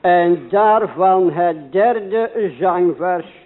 En daarvan het derde zangvers.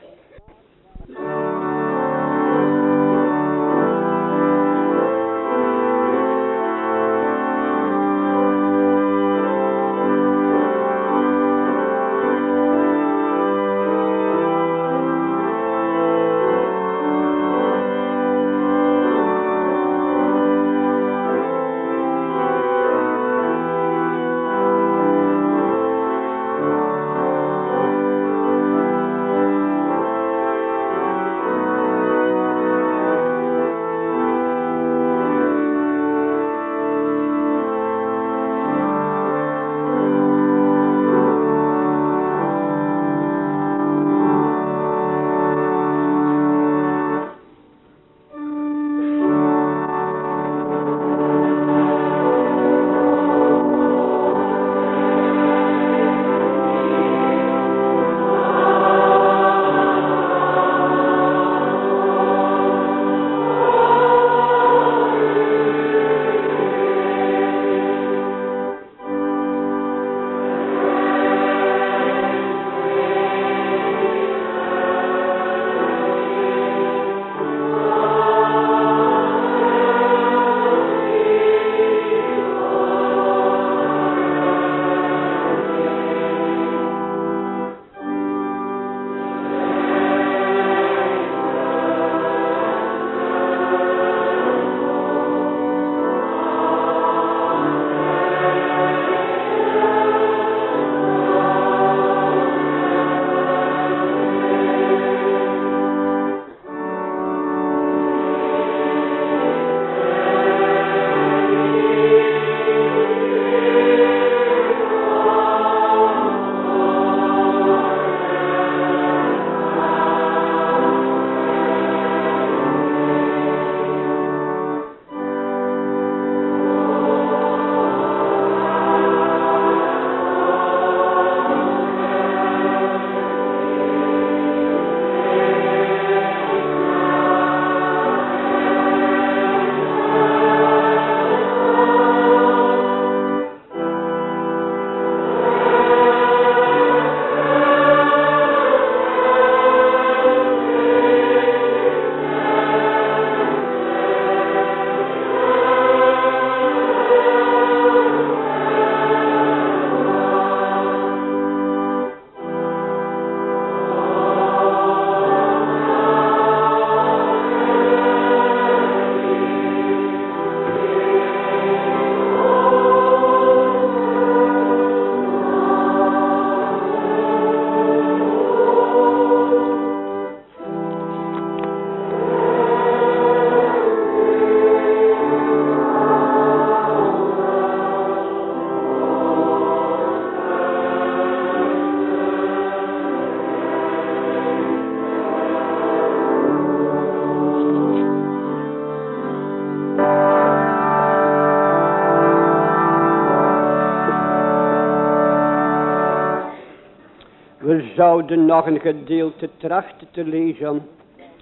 Zouden nog een gedeelte trachten te lezen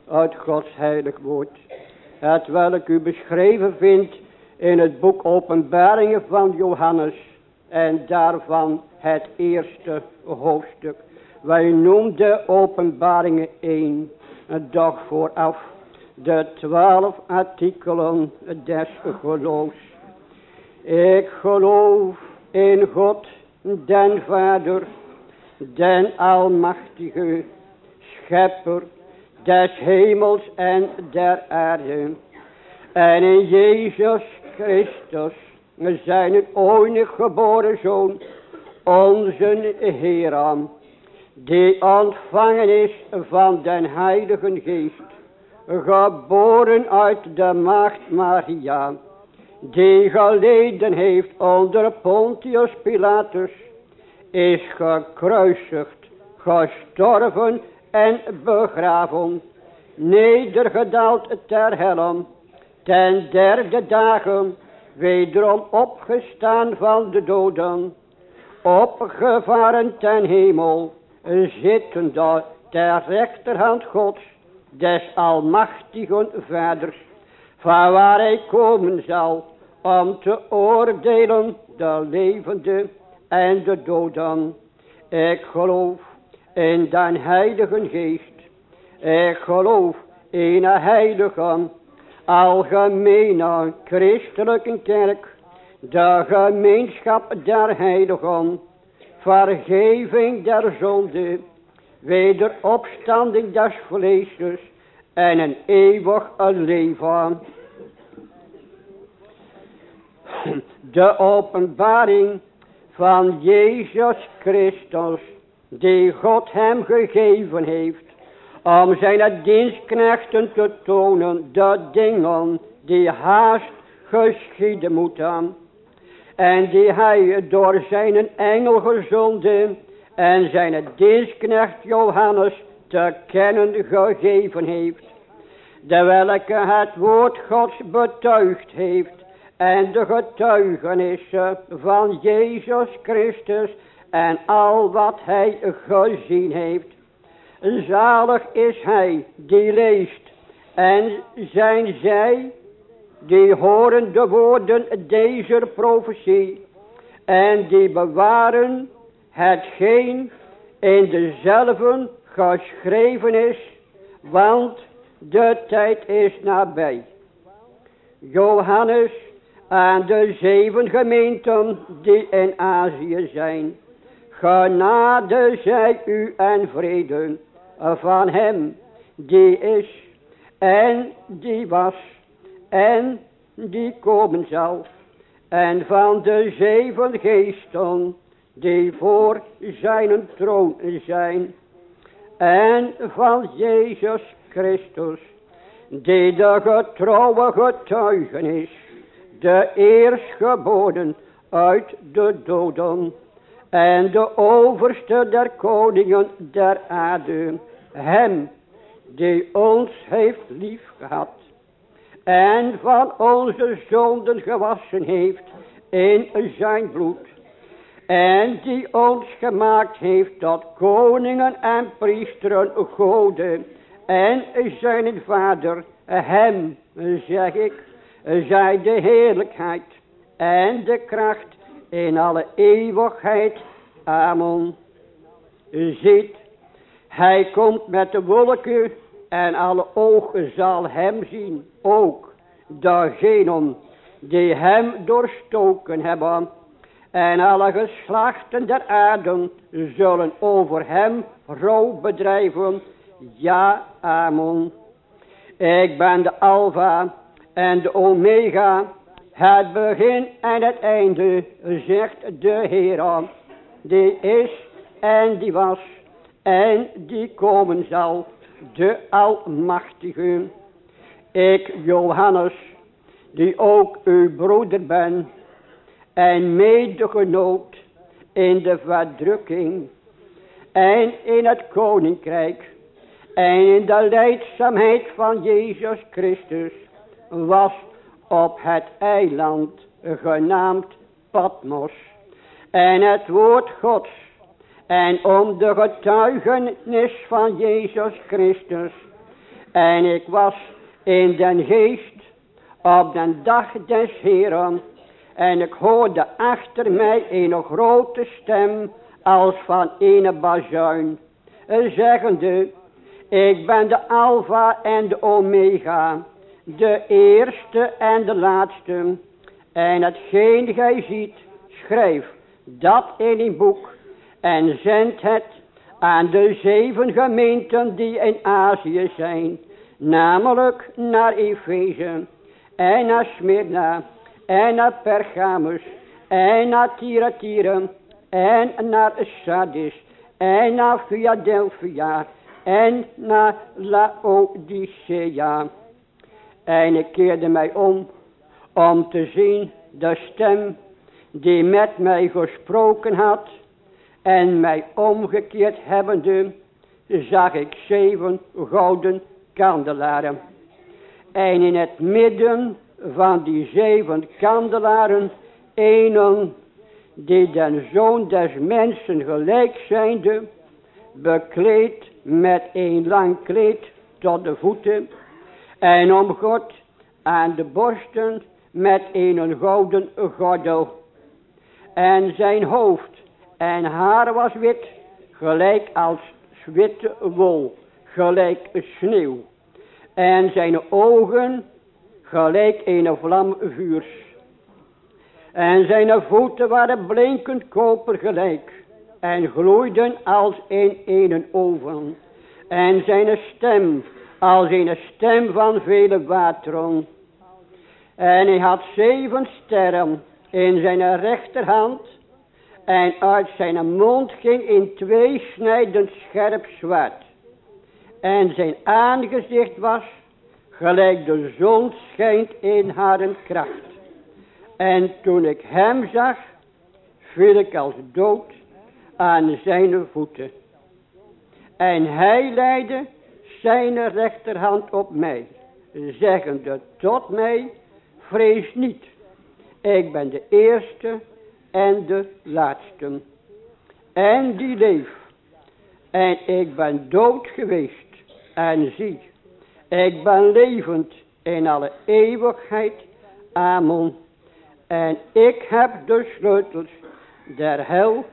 uit Gods heilig woord. Het welk u beschreven vindt in het boek Openbaringen van Johannes en daarvan het eerste hoofdstuk. Wij noemden Openbaringen 1, dag vooraf de twaalf artikelen des geloofs. Ik geloof in God, den Vader, den almachtige schepper des hemels en der aarde. En in Jezus Christus, zijn enige geboren zoon, onze Heer, die ontvangen is van den Heiligen Geest, geboren uit de maagd Maria, die geleden heeft onder Pontius Pilatus, is gekruisigd, gestorven en begraven, nedergedaald ter helm, ten derde dagen wederom opgestaan van de doden, opgevaren ten hemel, zittende ter rechterhand Gods, des almachtigen vaders, van waar hij komen zal, om te oordelen de levende en de doden. Ik geloof in den heilige geest. Ik geloof in een heilige, algemene christelijke kerk. De gemeenschap der heiligen. Vergeving der zonde. Wederopstanding des vleesjes. En een eeuwig leven. De openbaring van Jezus Christus. Die God hem gegeven heeft. Om zijn dienstknechten te tonen. De dingen die haast geschieden moeten en die hij door zijn engel gezonden en zijn dienstknecht Johannes te kennen gegeven heeft. De welke het woord Gods betuigd heeft en de getuigenissen van Jezus Christus en al wat hij gezien heeft. Zalig is hij die leest en zijn zij die horen de woorden deze profetie en die bewaren hetgeen in dezelfde geschreven is, want de tijd is nabij. Johannes aan de zeven gemeenten die in Azië zijn. Genade zij u en vrede van hem die is en die was en die komen zal. En van de zeven geesten die voor zijn troon zijn. En van Jezus Christus die de getrouwe getuigenis, de eerstgeboden uit de doden en de overste der koningen der aarde, hem die ons heeft lief gehad en van onze zonden gewassen heeft in zijn bloed. En die ons gemaakt heeft tot koningen en priesteren goden en zijn vader, hem zeg ik, zij de heerlijkheid en de kracht in alle eeuwigheid. Amen. Ziet, hij komt met de wolken en alle ogen zal hem zien. Ook degenen die hem doorstoken hebben. En alle geslachten der aarde zullen over hem rouw bedrijven. Ja, amen. Ik ben de Alpha en de Omega. Het begin en het einde, zegt de Heer. Die is en die was en die komen zal de Almachtige. Ik, Johannes, die ook uw broeder ben en medegenoot in de verdrukking en in het koninkrijk en in de leidzaamheid van Jezus Christus was op het eiland genaamd Patmos. En het woord Gods en om de getuigenis van Jezus Christus. En ik was in den geest op den dag des Heeren. En ik hoorde achter mij een grote stem als van een bazuin. Zeggende, ik ben de Alpha en de Omega, de eerste en de laatste. En hetgeen gij ziet, schrijf dat in een boek en zendt het aan de zeven gemeenten die in Azië zijn, namelijk naar Efeze en naar Smyrna en naar Pergamus en naar Thyatira en naar Sardis en naar Philadelphia en naar Laodicea. En ik keerde mij om om te zien de stem die met mij gesproken had en mij omgekeerd hebbende, zag ik zeven gouden kandelaren. En in het midden van die zeven kandelaren, een die den zoon des mensen gelijk zijnde, bekleed met een lang kleed tot de voeten, en om God aan de borsten met een gouden gordel. En zijn hoofd en haar was wit gelijk als witte wol, gelijk sneeuw. En zijn ogen gelijk een vlam vuurs. En zijn voeten waren blinkend koper gelijk. En gloeiden als in een oven. En zijn stem als een stem van vele wateren. En hij had zeven sterren in zijn rechterhand. En uit zijn mond ging in twee snijdend scherp zwaard. En zijn aangezicht was gelijk de zon schijnt in haar kracht. En toen ik hem zag, viel ik als dood aan zijn voeten. En hij leidde zijn rechterhand op mij, zeggende tot mij, vrees niet, ik ben de eerste en de laatste. En die leef. En ik ben dood geweest. En zie, ik ben levend in alle eeuwigheid. Amen. En ik heb de sleutels der hel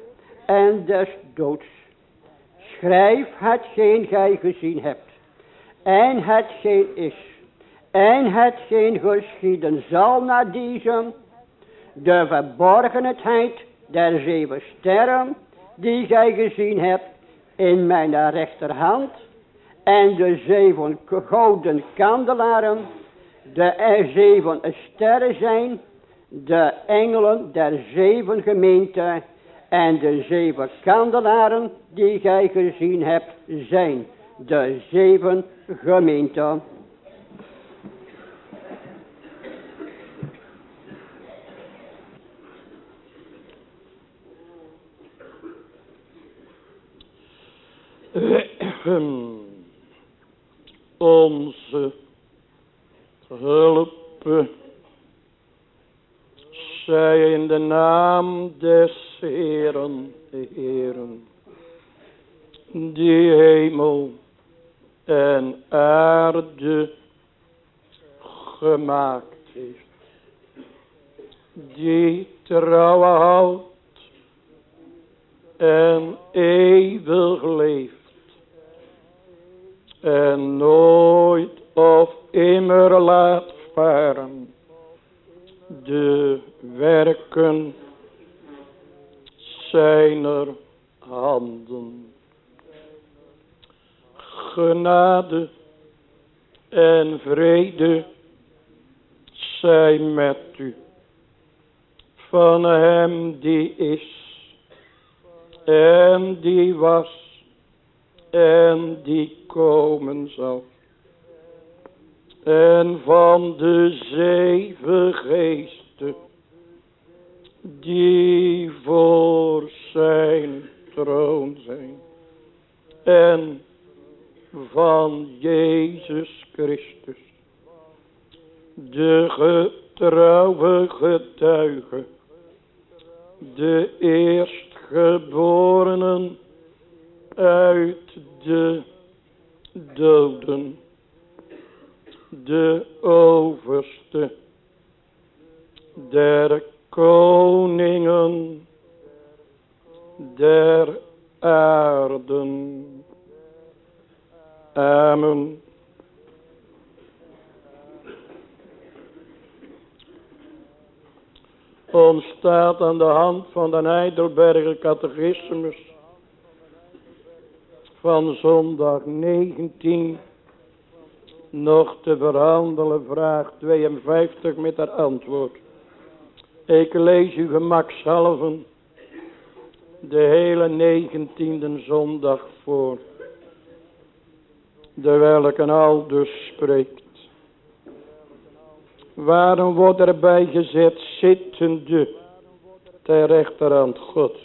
en des doods. Schrijf hetgeen gij gezien hebt. En hetgeen is. En hetgeen geschieden zal na deze. De verborgenheid der zeven sterren. Die gij gezien hebt in mijn rechterhand. En de zeven gouden kandelaren. De zeven sterren zijn de engelen der zeven gemeenten en de zeven kandelaren die gij gezien hebt zijn de zeven gemeenten. Onze hulp zij in de naam des Heeren, de Heeren, die hemel en aarde gemaakt heeft, die trouw houdt en eeuwig leeft, en nooit of immer laat varen de werken zijner handen. Genade en vrede zijn met u. Van hem die is en die was en die komen zal en van de zeven geesten die voor zijn troon zijn en van Jezus Christus. De getrouwe getuige. De eerstgeborenen uit de doden. De overste der koningen der aarden. Amen. Ontstaat aan de hand van de Heidelberger catechismus van zondag 19 nog te verhandelen vraag 52 met haar antwoord. Ik lees u gemakshalve de hele negentiende zondag voor. De welke al dus spreekt. Waarom wordt erbij gezet zittende ter rechterhand God?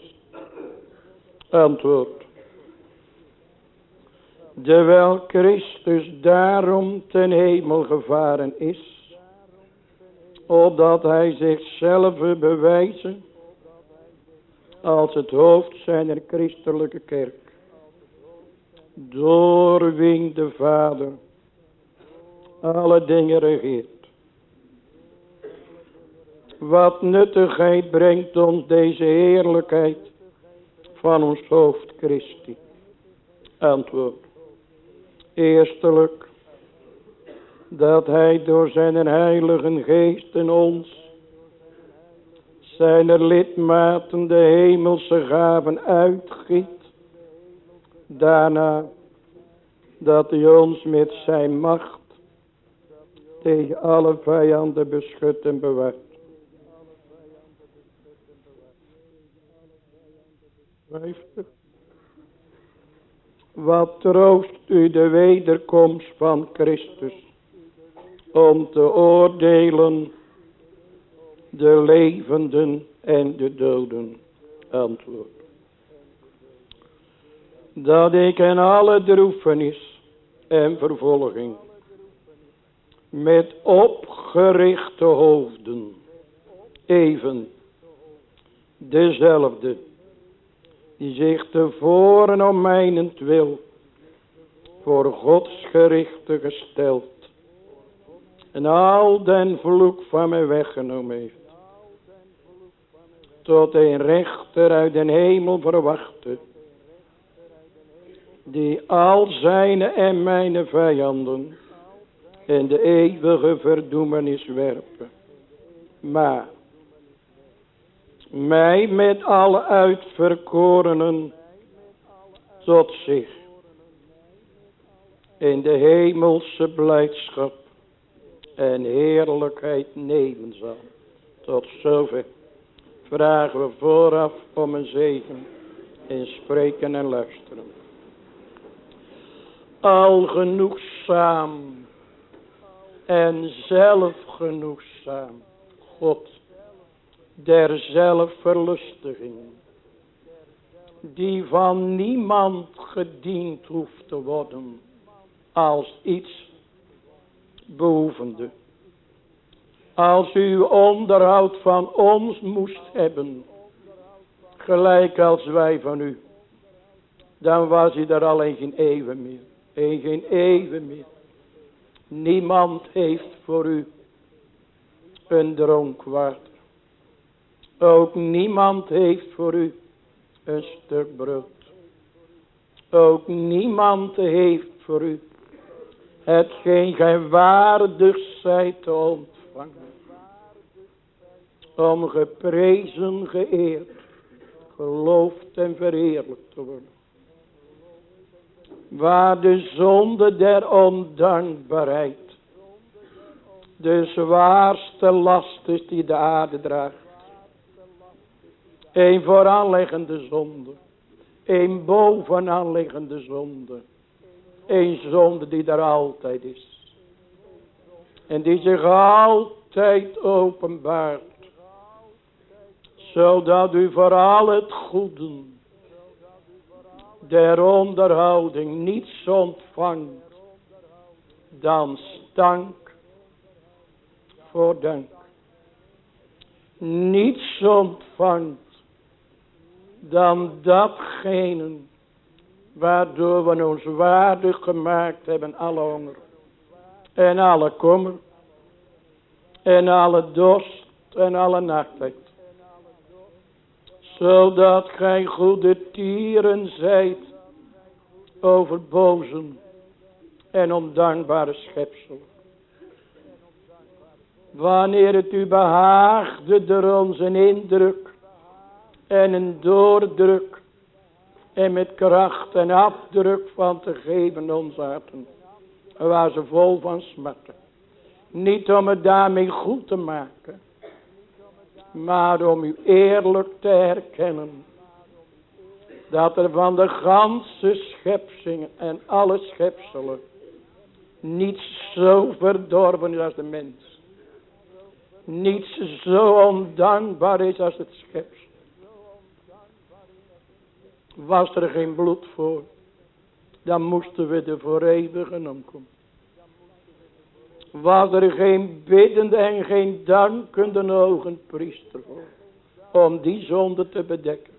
Antwoord. Terwijl Christus daarom ten hemel gevaren is, opdat hij zichzelf bewijzen als het hoofd zijner christelijke kerk, door wie de Vader alle dingen regeert. Wat nuttigheid brengt ons deze heerlijkheid van ons hoofd Christi? Antwoord. Eerstelijk, dat hij door zijn heilige geest in ons zijn lidmaten de hemelse gaven uitgiet. Daarna dat hij ons met zijn macht tegen alle vijanden beschut en bewaart. Wat troost u de wederkomst van Christus om te oordelen de levenden en de doden. Antwoord. Dat ik in alle droefenis en vervolging. Met opgerichte hoofden even dezelfde die zich tevoren om mijnentwil voor Gods gerichte gesteld en al den vloek van mij weggenomen heeft. Tot een rechter uit den hemel verwachtte, die al zijn en mijn vijanden in de eeuwige verdoemenis werpen. Maar mij met alle uitverkorenen tot zich in de hemelse blijdschap en heerlijkheid nemen zal. Tot zover vragen we vooraf om een zegen in spreken en luisteren. Al genoegzaam en zelfgenoegzaam God der zelfverlustiging die van niemand gediend hoeft te worden als iets behoevende als u onderhoud van ons moest hebben. Gelijk als wij van u. Dan was u er alleen geen eeuwen meer. En geen eeuwen meer. Niemand heeft voor u een dronk water. Ook niemand heeft voor u een stuk brood. Ook niemand heeft voor u hetgeen gij waardig zijt te ontvangen om geprezen, geëerd, geloofd en verheerlijkt te worden. Waar de zonde der ondankbaarheid de zwaarste last is die de aarde draagt. Een vooraanliggende zonde. Een bovenaanliggende zonde. Een zonde die er altijd is. En die zich altijd openbaart zodat u voor al het goede der onderhouding niets ontvangt dan stank voor dank. Niets ontvangt dan datgene waardoor we ons waardig gemaakt hebben alle honger en alle kommer en alle dorst en alle nachtheid zodat gij goede tieren zijt over bozen en ondankbare schepselen. Wanneer het u behaagde door ons een indruk en een doordruk en met kracht en afdruk van te geven ons harten, waar ze vol van smatten. Niet om het daarmee goed te maken, maar om u eerlijk te herkennen. Dat er van de ganse schepsingen en alle schepselen niets zo verdorven is als de mens. Niets zo ondankbaar is als het schepsel. Was er geen bloed voor, dan moesten we er voor eeuwigen omkomen was er geen biddende en geen dankende ogen priester voor. Om die zonde te bedekken.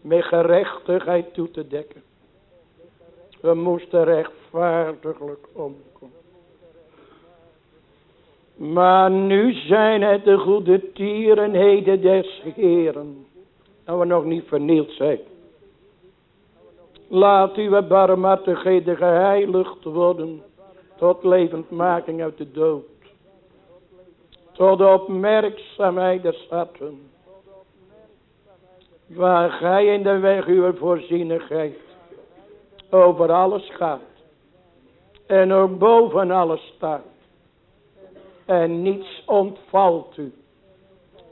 Met gerechtigheid toe te dekken. We moesten rechtvaardiglijk omkomen. Maar nu zijn het de goede tierenheden des Heren. En we nog niet vernield zijn. Laat uw barmhartigheden geheiligd worden. Tot levendmaking uit de dood. Tot opmerkzaamheid der schatten. Waar gij in de weg uw voorzienigheid over alles gaat. En ook boven alles staat. En niets ontvalt u.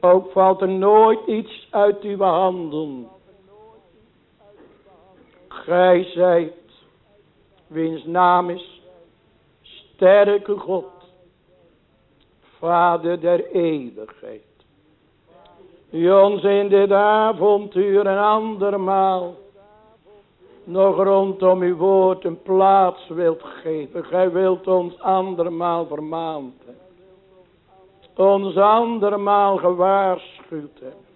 Ook valt er nooit iets uit uw handen. Gij zijt, wiens naam is, sterke God, Vader der eeuwigheid. Die ons in dit avontuur een andermaal nog rondom uw woord een plaats wilt geven. Gij wilt ons andermaal vermaand hebben. Ons andermaal gewaarschuwd hebben.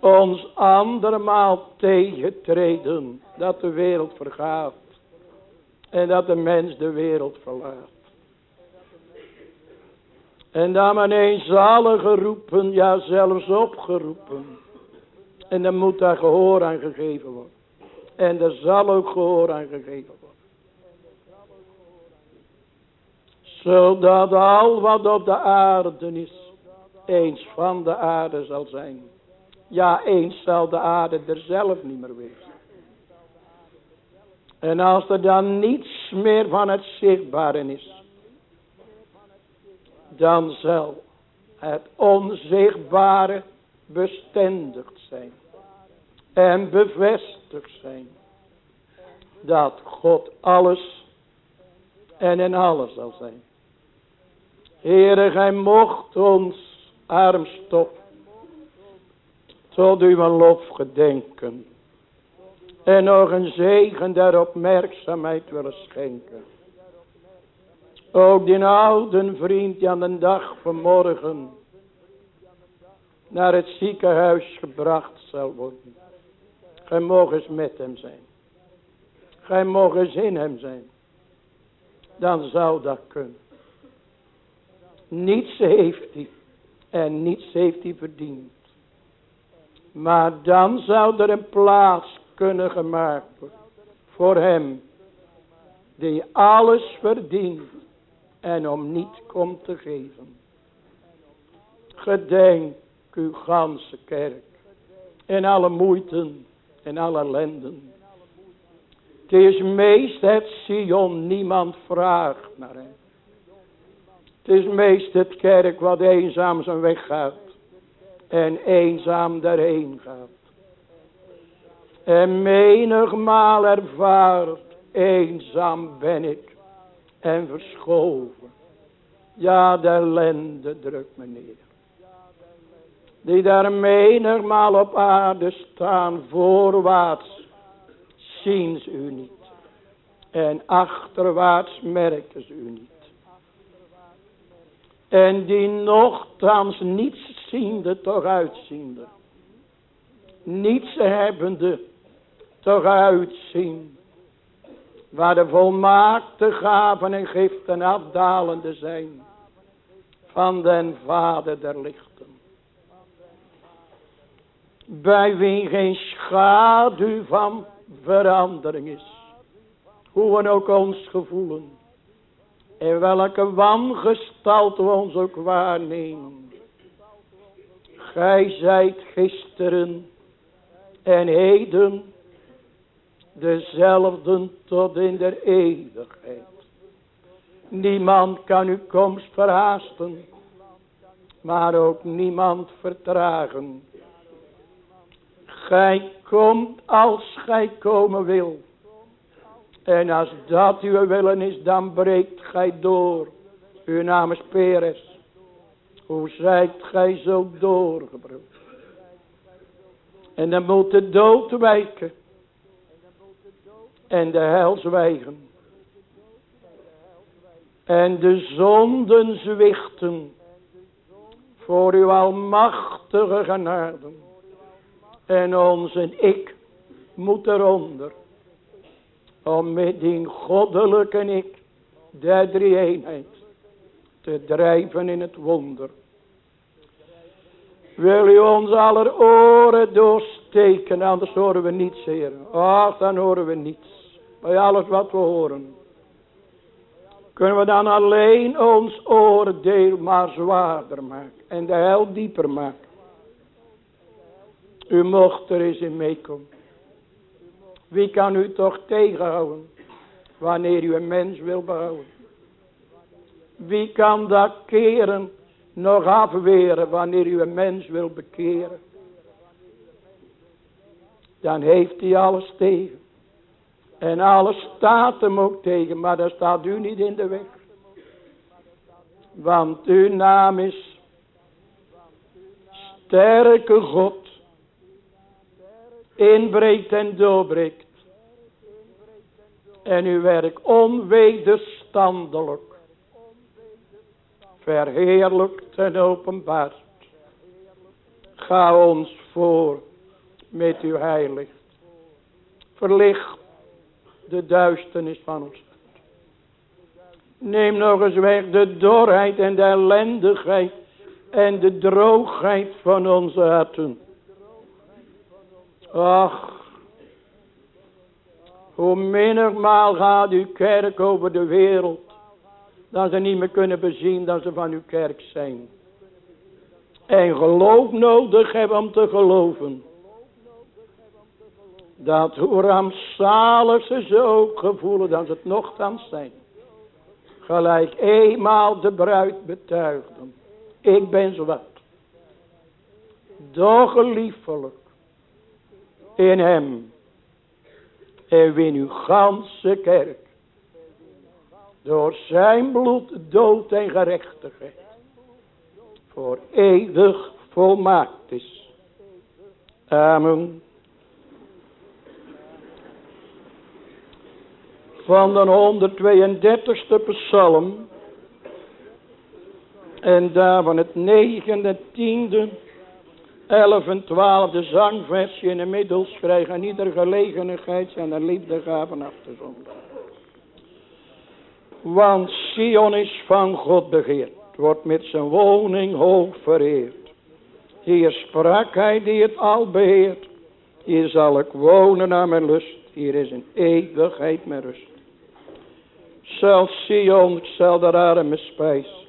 Ons andermaal tegentreden dat de wereld vergaat. En dat de mens de wereld verlaat. En dan men eens alle geroepen, ja zelfs opgeroepen. En dan moet daar gehoor aan gegeven worden. En er zal ook gehoor aan gegeven worden. Zodat al wat op de aarde is, eens van de aarde zal zijn. Ja, eens zal de aarde er zelf niet meer wezen. En als er dan niets meer van het zichtbare is, dan zal het onzichtbare bestendigd zijn en bevestigd zijn dat God alles en in alles zal zijn. Heere, gij mocht ons armstof tot uw lof gedenken. En nog een zegen der opmerkzaamheid willen schenken. Ook die oude vriend die aan de dag vanmorgen naar het ziekenhuis gebracht zal worden. Gij mogen eens met hem zijn. Gij mogen eens in hem zijn. Dan zou dat kunnen. Niets heeft hij. En niets heeft hij verdiend. Maar dan zou er een plaats kunnen gemaakt worden. Voor hem. Die alles verdient. En om niet komt te geven. Gedenk uw ganse kerk. In alle moeiten. En alle ellenden. Het is meest het Sion. Niemand vraagt naar hem. Het is meest het kerk wat eenzaam zijn weg gaat. En eenzaam daarheen gaat. En menigmaal ervaart. Eenzaam ben ik. En verschoven. Ja, de ellende drukt me neer. Die daar menigmaal op aarde staan. Voorwaarts zien ze u niet. En achterwaarts merken ze u niet. En die nogthans niets ziende toch uitziende. Niets hebbende toch uitzien. Waar de volmaakte gaven en giften afdalende zijn. Van den Vader der lichten. Bij wie geen schaduw van verandering is. Hoe we ook ons gevoelen. In welke wangestalte we ons ook waarnemen. Gij zijt gisteren en heden dezelfde tot in der eeuwigheid. Niemand kan uw komst verhaasten, maar ook niemand vertragen. Gij komt als gij komen wil. En als dat uw willen is, dan breekt gij door. Uw naam is Peres. Hoe zijt gij zo doorgebroken? En dan moet de dood wijken. En de hel zwijgen. En de zonden zwichten. Voor uw almachtige genade. En onze ik moet eronder. Om met die goddelijke ik. De drie eenheid. Te drijven in het wonder. Wil u ons aller oren doorsteken, anders horen we niets, Heer. Ach, dan horen we niets. Bij alles wat we horen. Kunnen we dan alleen ons oordeel maar zwaarder maken. En de hel dieper maken. U mocht er eens in meekomen. Wie kan u toch tegenhouden? Wanneer u een mens wil behouden. Wie kan dat keren nog afweren wanneer u een mens wil bekeren. Dan heeft hij alles tegen. En alles staat hem ook tegen, maar daar staat u niet in de weg. Want uw naam is sterke God. Inbreekt en doorbreekt. En uw werk onwederstandelijk verheerlijkt en openbaart. Ga ons voor met uw heilig. Verlicht de duisternis van ons Neem nog eens weg de dorheid en de ellendigheid en de droogheid van onze harten. Ach, hoe menigmaal gaat uw kerk over de wereld dat ze niet meer kunnen bezien dat ze van uw kerk zijn. En geloof nodig hebben om te geloven. Dat hoe rampzalig ze zo gevoelen dat ze het nogthans zijn. Gelijk eenmaal de bruid betuigden. Ik ben zwart. Doch liefelijk. In hem. En win uw ganse kerk door zijn bloed dood en gerechtigheid voor eeuwig volmaakt is. Amen. Van de 132ste psalm en daarvan het negende, tiende, elf en twaalfde zangversje in de middels krijgen aan ieder gelegenheid zijn de liefdegaven af te zonderen. Want Sion is van God begeerd. Wordt met zijn woning hoog vereerd. Hier sprak hij die het al beheert. Hier zal ik wonen naar mijn lust. Hier is een eeuwigheid mijn rust. Zelfs Sion zal de arme spijs.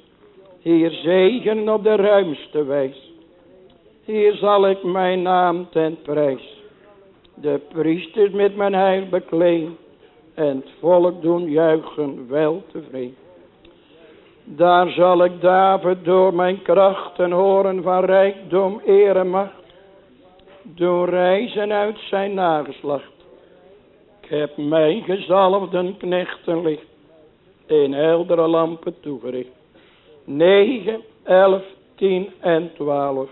Hier zegen op de ruimste wijs. Hier zal ik mijn naam ten prijs. De priesters met mijn heil bekleen en het volk doen juichen wel tevreden. Daar zal ik David door mijn krachten horen van rijkdom, eer en macht. Door reizen uit zijn nageslacht. Ik heb mijn gezalfden knechten licht in heldere lampen toegericht. 9, 11, 10 en 12.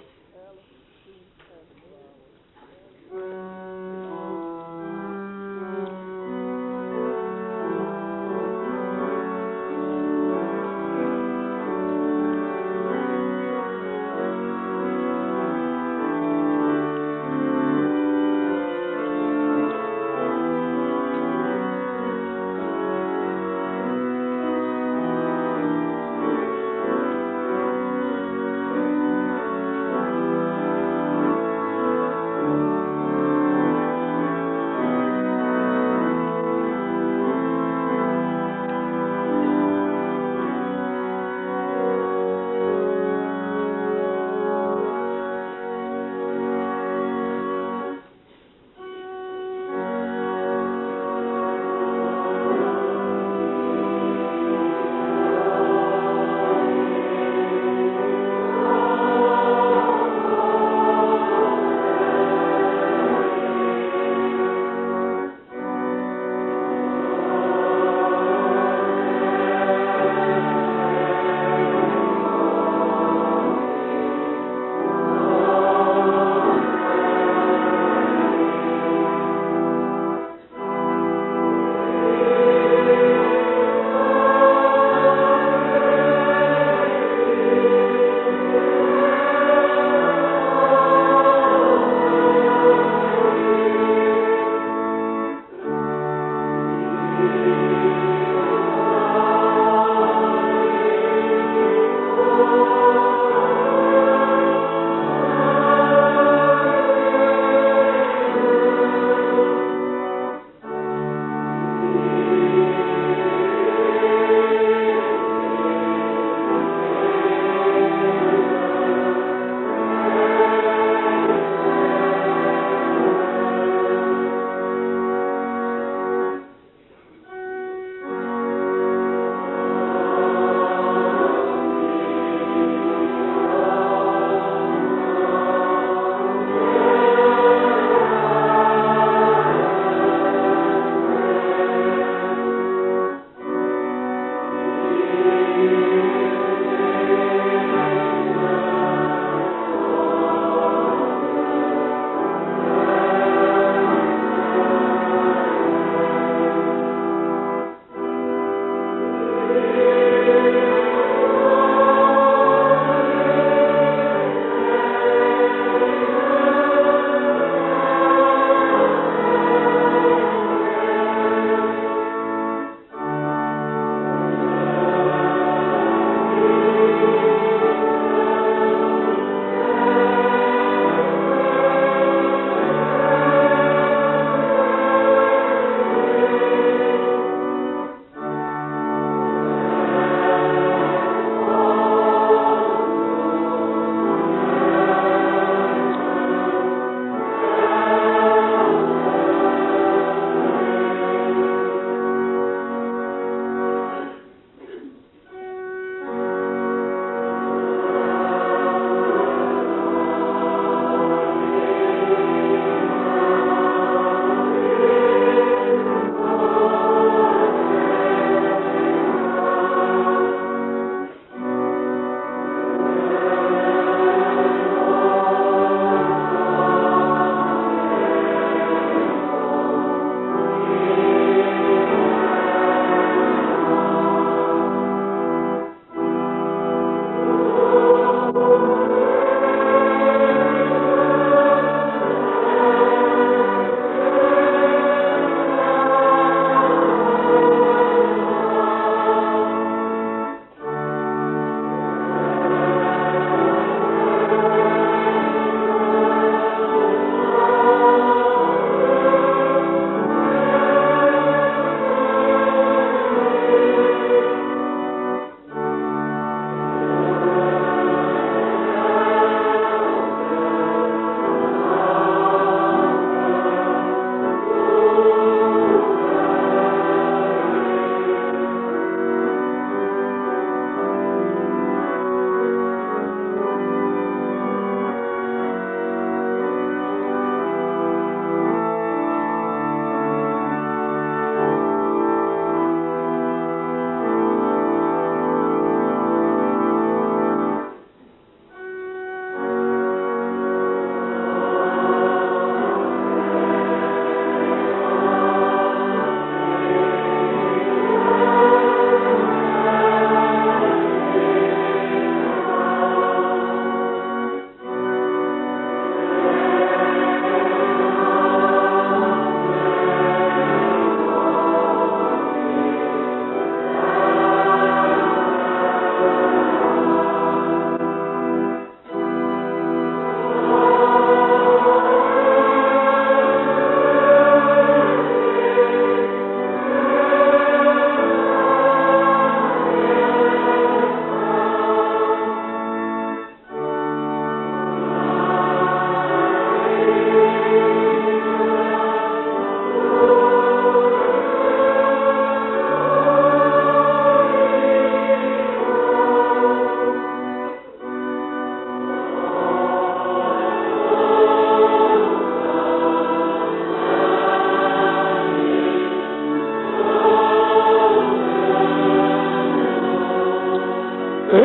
In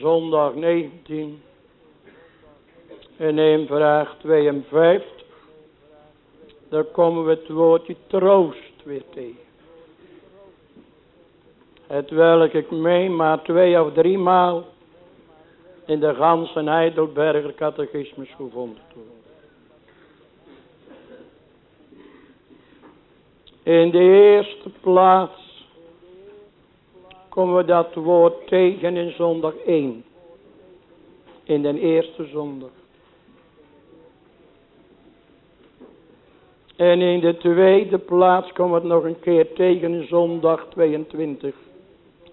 zondag 19 en in vraag 52, daar komen we het woordje troost weer tegen. Het welk ik mee maar twee of drie maal in de ganse Heidelberger catechismus gevonden. In de eerste plaats komen we dat woord tegen in zondag 1. In de eerste zondag. En in de tweede plaats komen we het nog een keer tegen in zondag 22.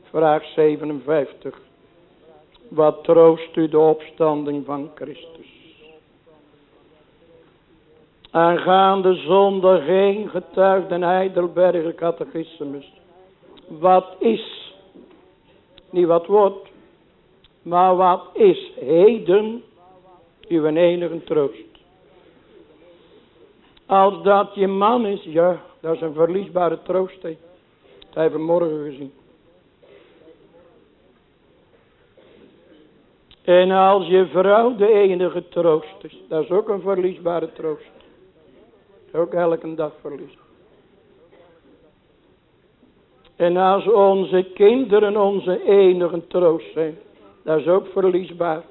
Vraag 57. Wat troost u de opstanding van Christus? Aangaande zondag geen getuigde Heidelberger catechismus. Wat is, niet wat wordt, maar wat is heden uw enige troost. Als dat je man is, ja, dat is een verliesbare troost. Dat hebben we morgen gezien. En als je vrouw de enige troost is, dat is ook een verliesbare troost. Ook elke dag verlies. En als onze kinderen onze enige troost zijn, dat is ook verliesbaar.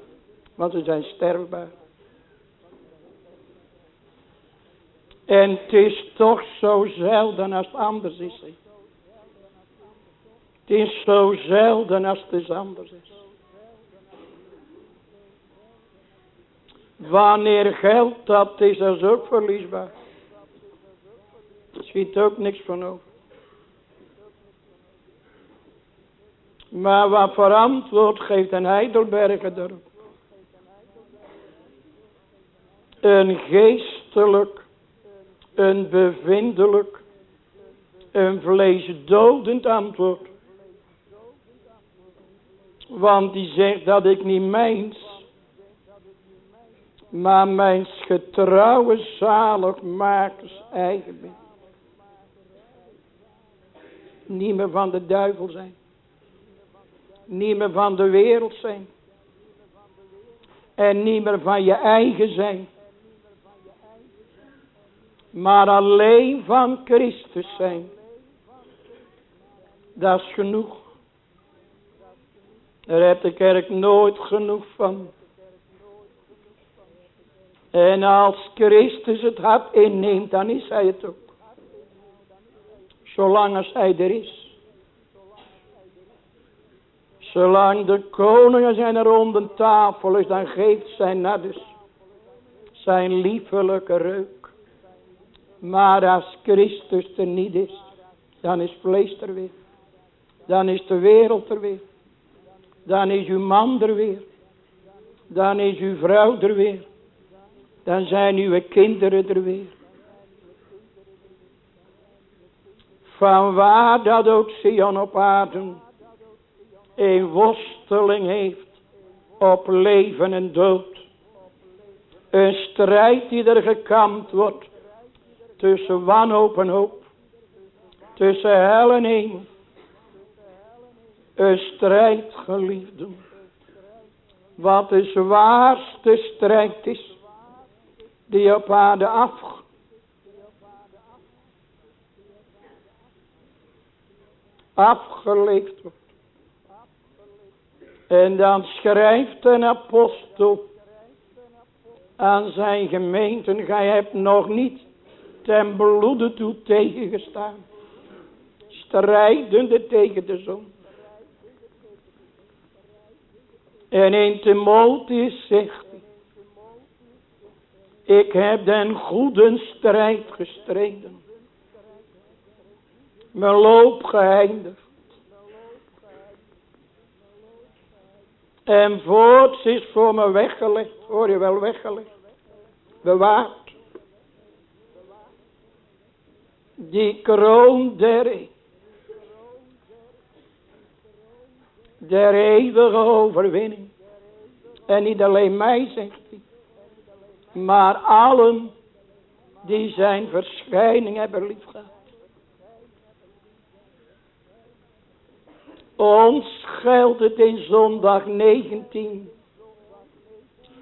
Want ze zijn sterfbaar. En het is toch zo zelden als het anders is. Het is zo zelden als het anders is. Wanneer geld dat is, dat is ook verliesbaar. Er schiet ook niks van over. Maar wat voor antwoord geeft een Heidelberger erop? Een geestelijk, een bevindelijk, een vleesdodend antwoord. Want die zegt dat ik niet mijns, maar mijn getrouwe zaligmakers eigen ben. Niet meer van de duivel zijn. Niet meer van de wereld zijn. En niet meer van je eigen zijn. Maar alleen van Christus zijn. Dat is genoeg. Daar heeft de kerk nooit genoeg van. En als Christus het hart inneemt, dan is hij het ook. Zolang als hij er is. Zolang de koningen zijn rond de tafel is, dan geeft zijn nardus zijn liefelijke reuk. Maar als Christus er niet is, dan is vlees er weer. Dan is de wereld er weer. Dan is uw man er weer. Dan is uw vrouw er weer. Dan zijn uw kinderen er weer. Van waar dat ook Sion op aarde een worsteling heeft op leven en dood. Een strijd die er gekampt wordt tussen wanhoop en hoop. Tussen hel en hemel. Een strijd geliefden. Wat de zwaarste strijd is die op aarde af afgeleefd wordt. En dan schrijft een apostel aan zijn gemeenten, gij hebt nog niet ten bloede toe tegengestaan. Strijdende tegen de zon. En in Timotheus zegt ik heb den goede strijd gestreden mijn loop geëindigd. En voorts is voor me weggelegd, hoor je wel weggelegd, bewaard. Die kroon der, der eeuwige overwinning. En niet alleen mij, zegt maar allen die zijn verschijning hebben liefgehad. Ons geldt het in zondag 19.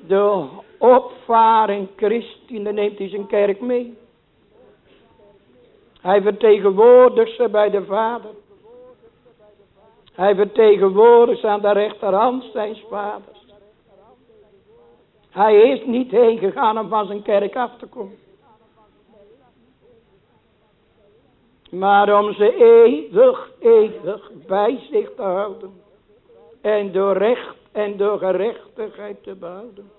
De opvaring Christi, neemt hij zijn kerk mee. Hij vertegenwoordigt ze bij de Vader. Hij vertegenwoordigt ze aan de rechterhand zijn vaders. Hij is niet heen gegaan om van zijn kerk af te komen. Maar om ze eeuwig, eeuwig bij zich te houden. En door recht en door gerechtigheid te behouden.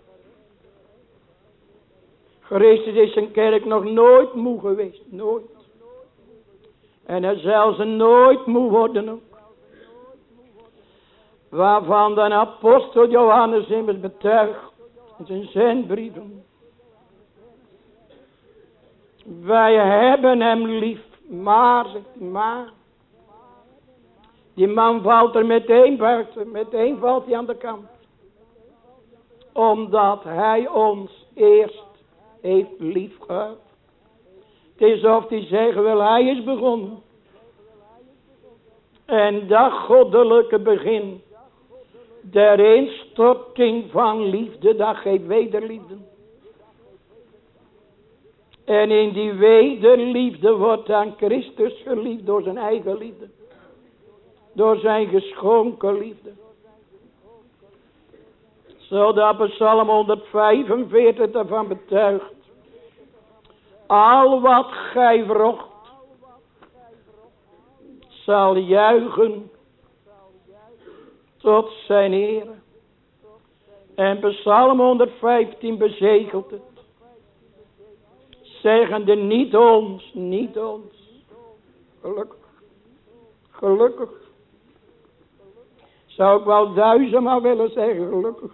Christus is zijn kerk nog nooit moe geweest. Nooit. En hij zal ze nooit moe worden. Waarvan de apostel Johannes immers betuigt. In zijn zendbrieven. Wij hebben hem lief. Maar, maar. Die man valt er meteen buiten. Meteen valt hij aan de kant. Omdat hij ons eerst heeft lief gehad. Het is of hij zeggen wil, hij is begonnen. En dat goddelijke begin. Der instorting van liefde, dat geeft wederliefde. En in die wederliefde wordt aan Christus geliefd door zijn eigen liefde. Door zijn geschonken liefde. Zodat Psalm 145 ervan betuigt. Al wat gij vrocht, zal juichen tot zijn Heer. En Psalm 115 bezegelt het. Zeggende niet ons, niet ons. Gelukkig. Gelukkig. Zou ik wel duizendmaal willen zeggen, gelukkig.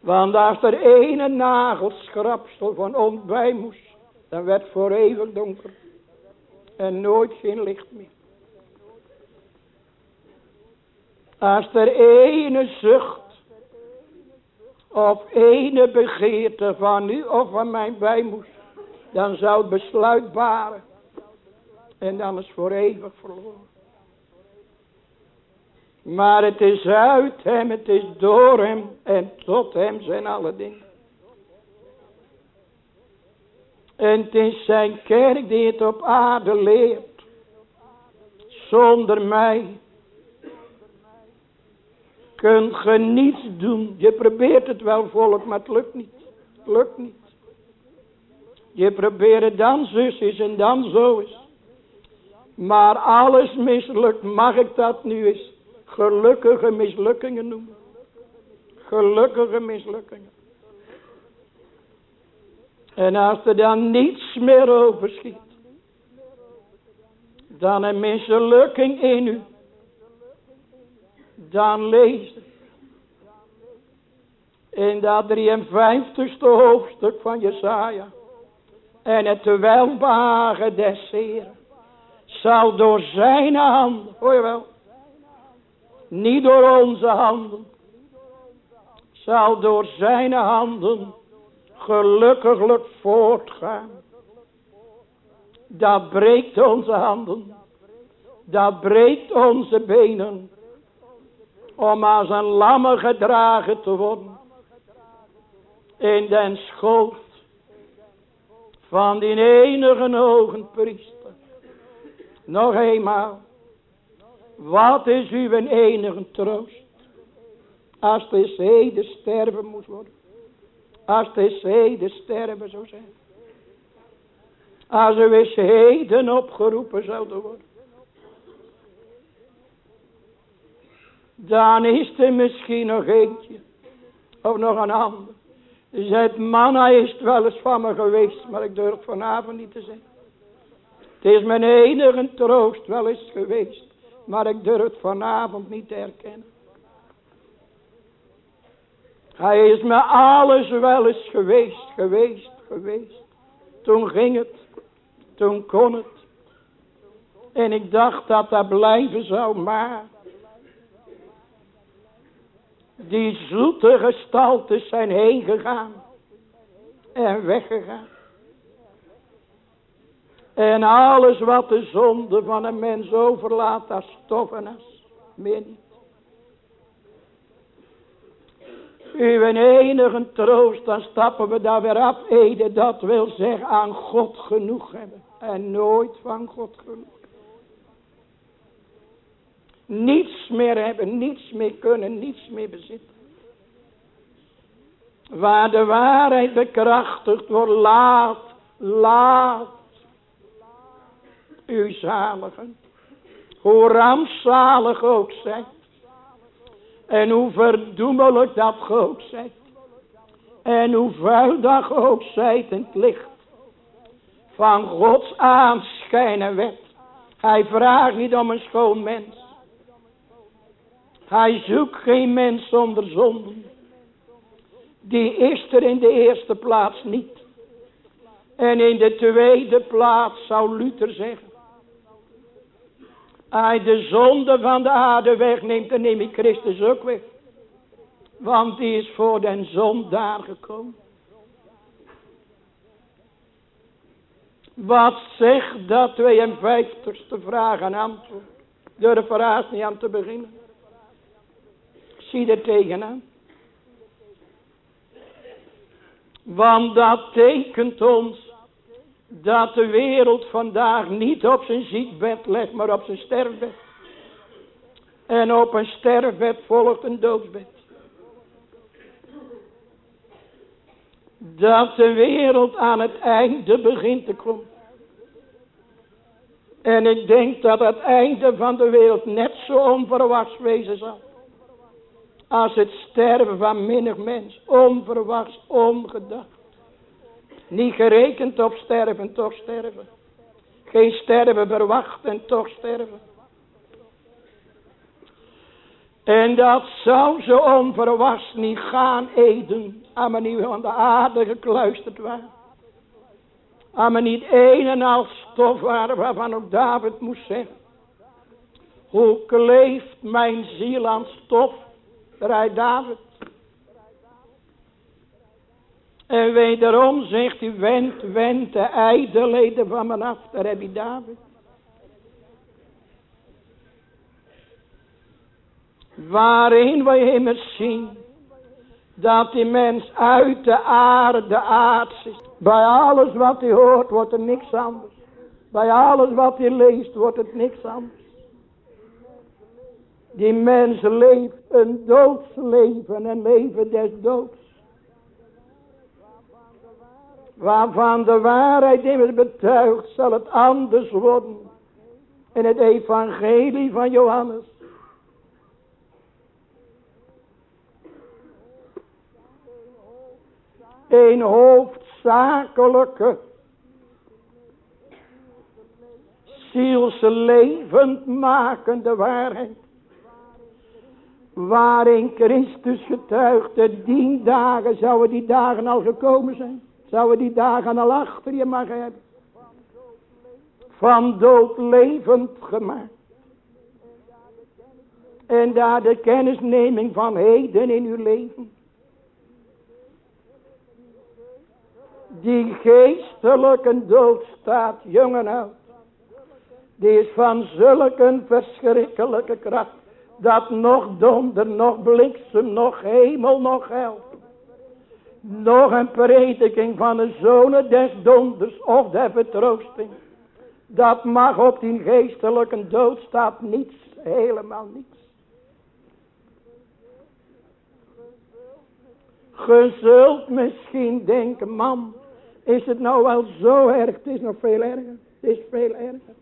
Want als er ene nagelschrapsel van ons bij moest, dan werd voor eeuwig donker. En nooit geen licht meer. Als er ene zucht of ene begeerte van u of van mijn bij moest, dan zou het besluit baren. En dan is voor eeuwig verloren. Maar het is uit hem, het is door hem en tot hem zijn alle dingen. En het is zijn kerk die het op aarde leert. Zonder mij kunt ge niets doen. Je probeert het wel volk, maar het lukt niet. Het lukt niet. Je probeert het dan zus is en dan zo is. Maar alles mislukt. Mag ik dat nu eens gelukkige mislukkingen noemen? Gelukkige mislukkingen. En als er dan niets meer overschiet. Dan een mislukking in u dan lees in dat 53ste hoofdstuk van Jesaja. En het welbehagen des Heeren zal door zijn handen, hoor je wel, niet door onze handen, zal door zijn handen gelukkiglijk voortgaan. Dat breekt onze handen, dat breekt onze benen, om als een lamme gedragen te worden in den schoot van die enige ogen priester. Nog eenmaal, wat is uw enige troost als de zede sterven moet worden? Als de zede sterven zou zijn. Als we heden opgeroepen zouden worden. Dan is er misschien nog eentje. Of nog een ander. Zegt, man, hij is wel eens van me geweest. Maar ik durf vanavond niet te zeggen. Het is mijn enige troost wel eens geweest. Maar ik durf het vanavond niet te herkennen. Hij is me alles wel eens geweest, geweest, geweest. Toen ging het. Toen kon het. En ik dacht dat dat blijven zou, maar die zoete gestalten zijn heen gegaan. En weggegaan. En alles wat de zonde van een mens overlaat als stof en as. Meer niet. Uw enige troost, dan stappen we daar weer af. Ede, dat wil zeggen aan God genoeg hebben. En nooit van God genoeg. Niets meer hebben, niets meer kunnen, niets meer bezitten. Waar de waarheid bekrachtigd wordt, laat, laat u zaligen. Hoe rampzalig ook zijt. En hoe verdoemelijk dat ook zijt. En hoe vuil dat ook zijt in het licht. Van Gods aanschijn en wet. Hij vraagt niet om een schoon mens. Hij zoekt geen mens zonder zonden. Die is er in de eerste plaats niet. En in de tweede plaats zou Luther zeggen. Hij de zonde van de aarde wegneemt, dan neem ik Christus ook weg. Want die is voor den zondaar gekomen. Wat zegt dat 52ste vraag en antwoord? Durf er niet aan te beginnen. Zie er tegenaan. Want dat tekent ons dat de wereld vandaag niet op zijn ziekbed legt, maar op zijn sterfbed. En op een sterfbed volgt een doodsbed. Dat de wereld aan het einde begint te komen. En ik denk dat het einde van de wereld net zo onverwachts wezen zal. Als het sterven van menig mens. Onverwachts, ongedacht. Niet gerekend op sterven, toch sterven. Geen sterven verwacht en toch sterven. En dat zou zo onverwachts niet gaan eten. Aan me niet van de aarde gekluisterd waren. Aan me niet een en al stof waren waarvan ook David moest zeggen. Hoe kleeft mijn ziel aan stof rijdt David. En wederom zegt hij, wend, wend de ijdelheden van me af. Daar heb David. Waarin we immers zien dat die mens uit de aarde aards is. Bij alles wat hij hoort wordt er niks anders. Bij alles wat hij leest wordt het niks anders. Die mens leeft een doodsleven, een leven des doods. Waarvan de waarheid immers betuigt, zal het anders worden. In het evangelie van Johannes. Een hoofdzakelijke zielslevend makende waarheid waarin Christus getuigde, die dagen, zouden die dagen al gekomen zijn. Zouden die dagen al achter je mag hebben. Van dood levend gemaakt. En daar de kennisneming van heden in uw leven. Die geestelijke dood staat, jong en oud. Die is van zulke verschrikkelijke kracht dat nog donder, nog bliksem, nog hemel, nog hel. Nog een prediking van de zonen des donders of der vertroosting. Dat mag op die geestelijke dood staat niets, helemaal niets. Ge zult misschien denken, man, is het nou wel zo erg? Het is nog veel erger. Het is veel erger.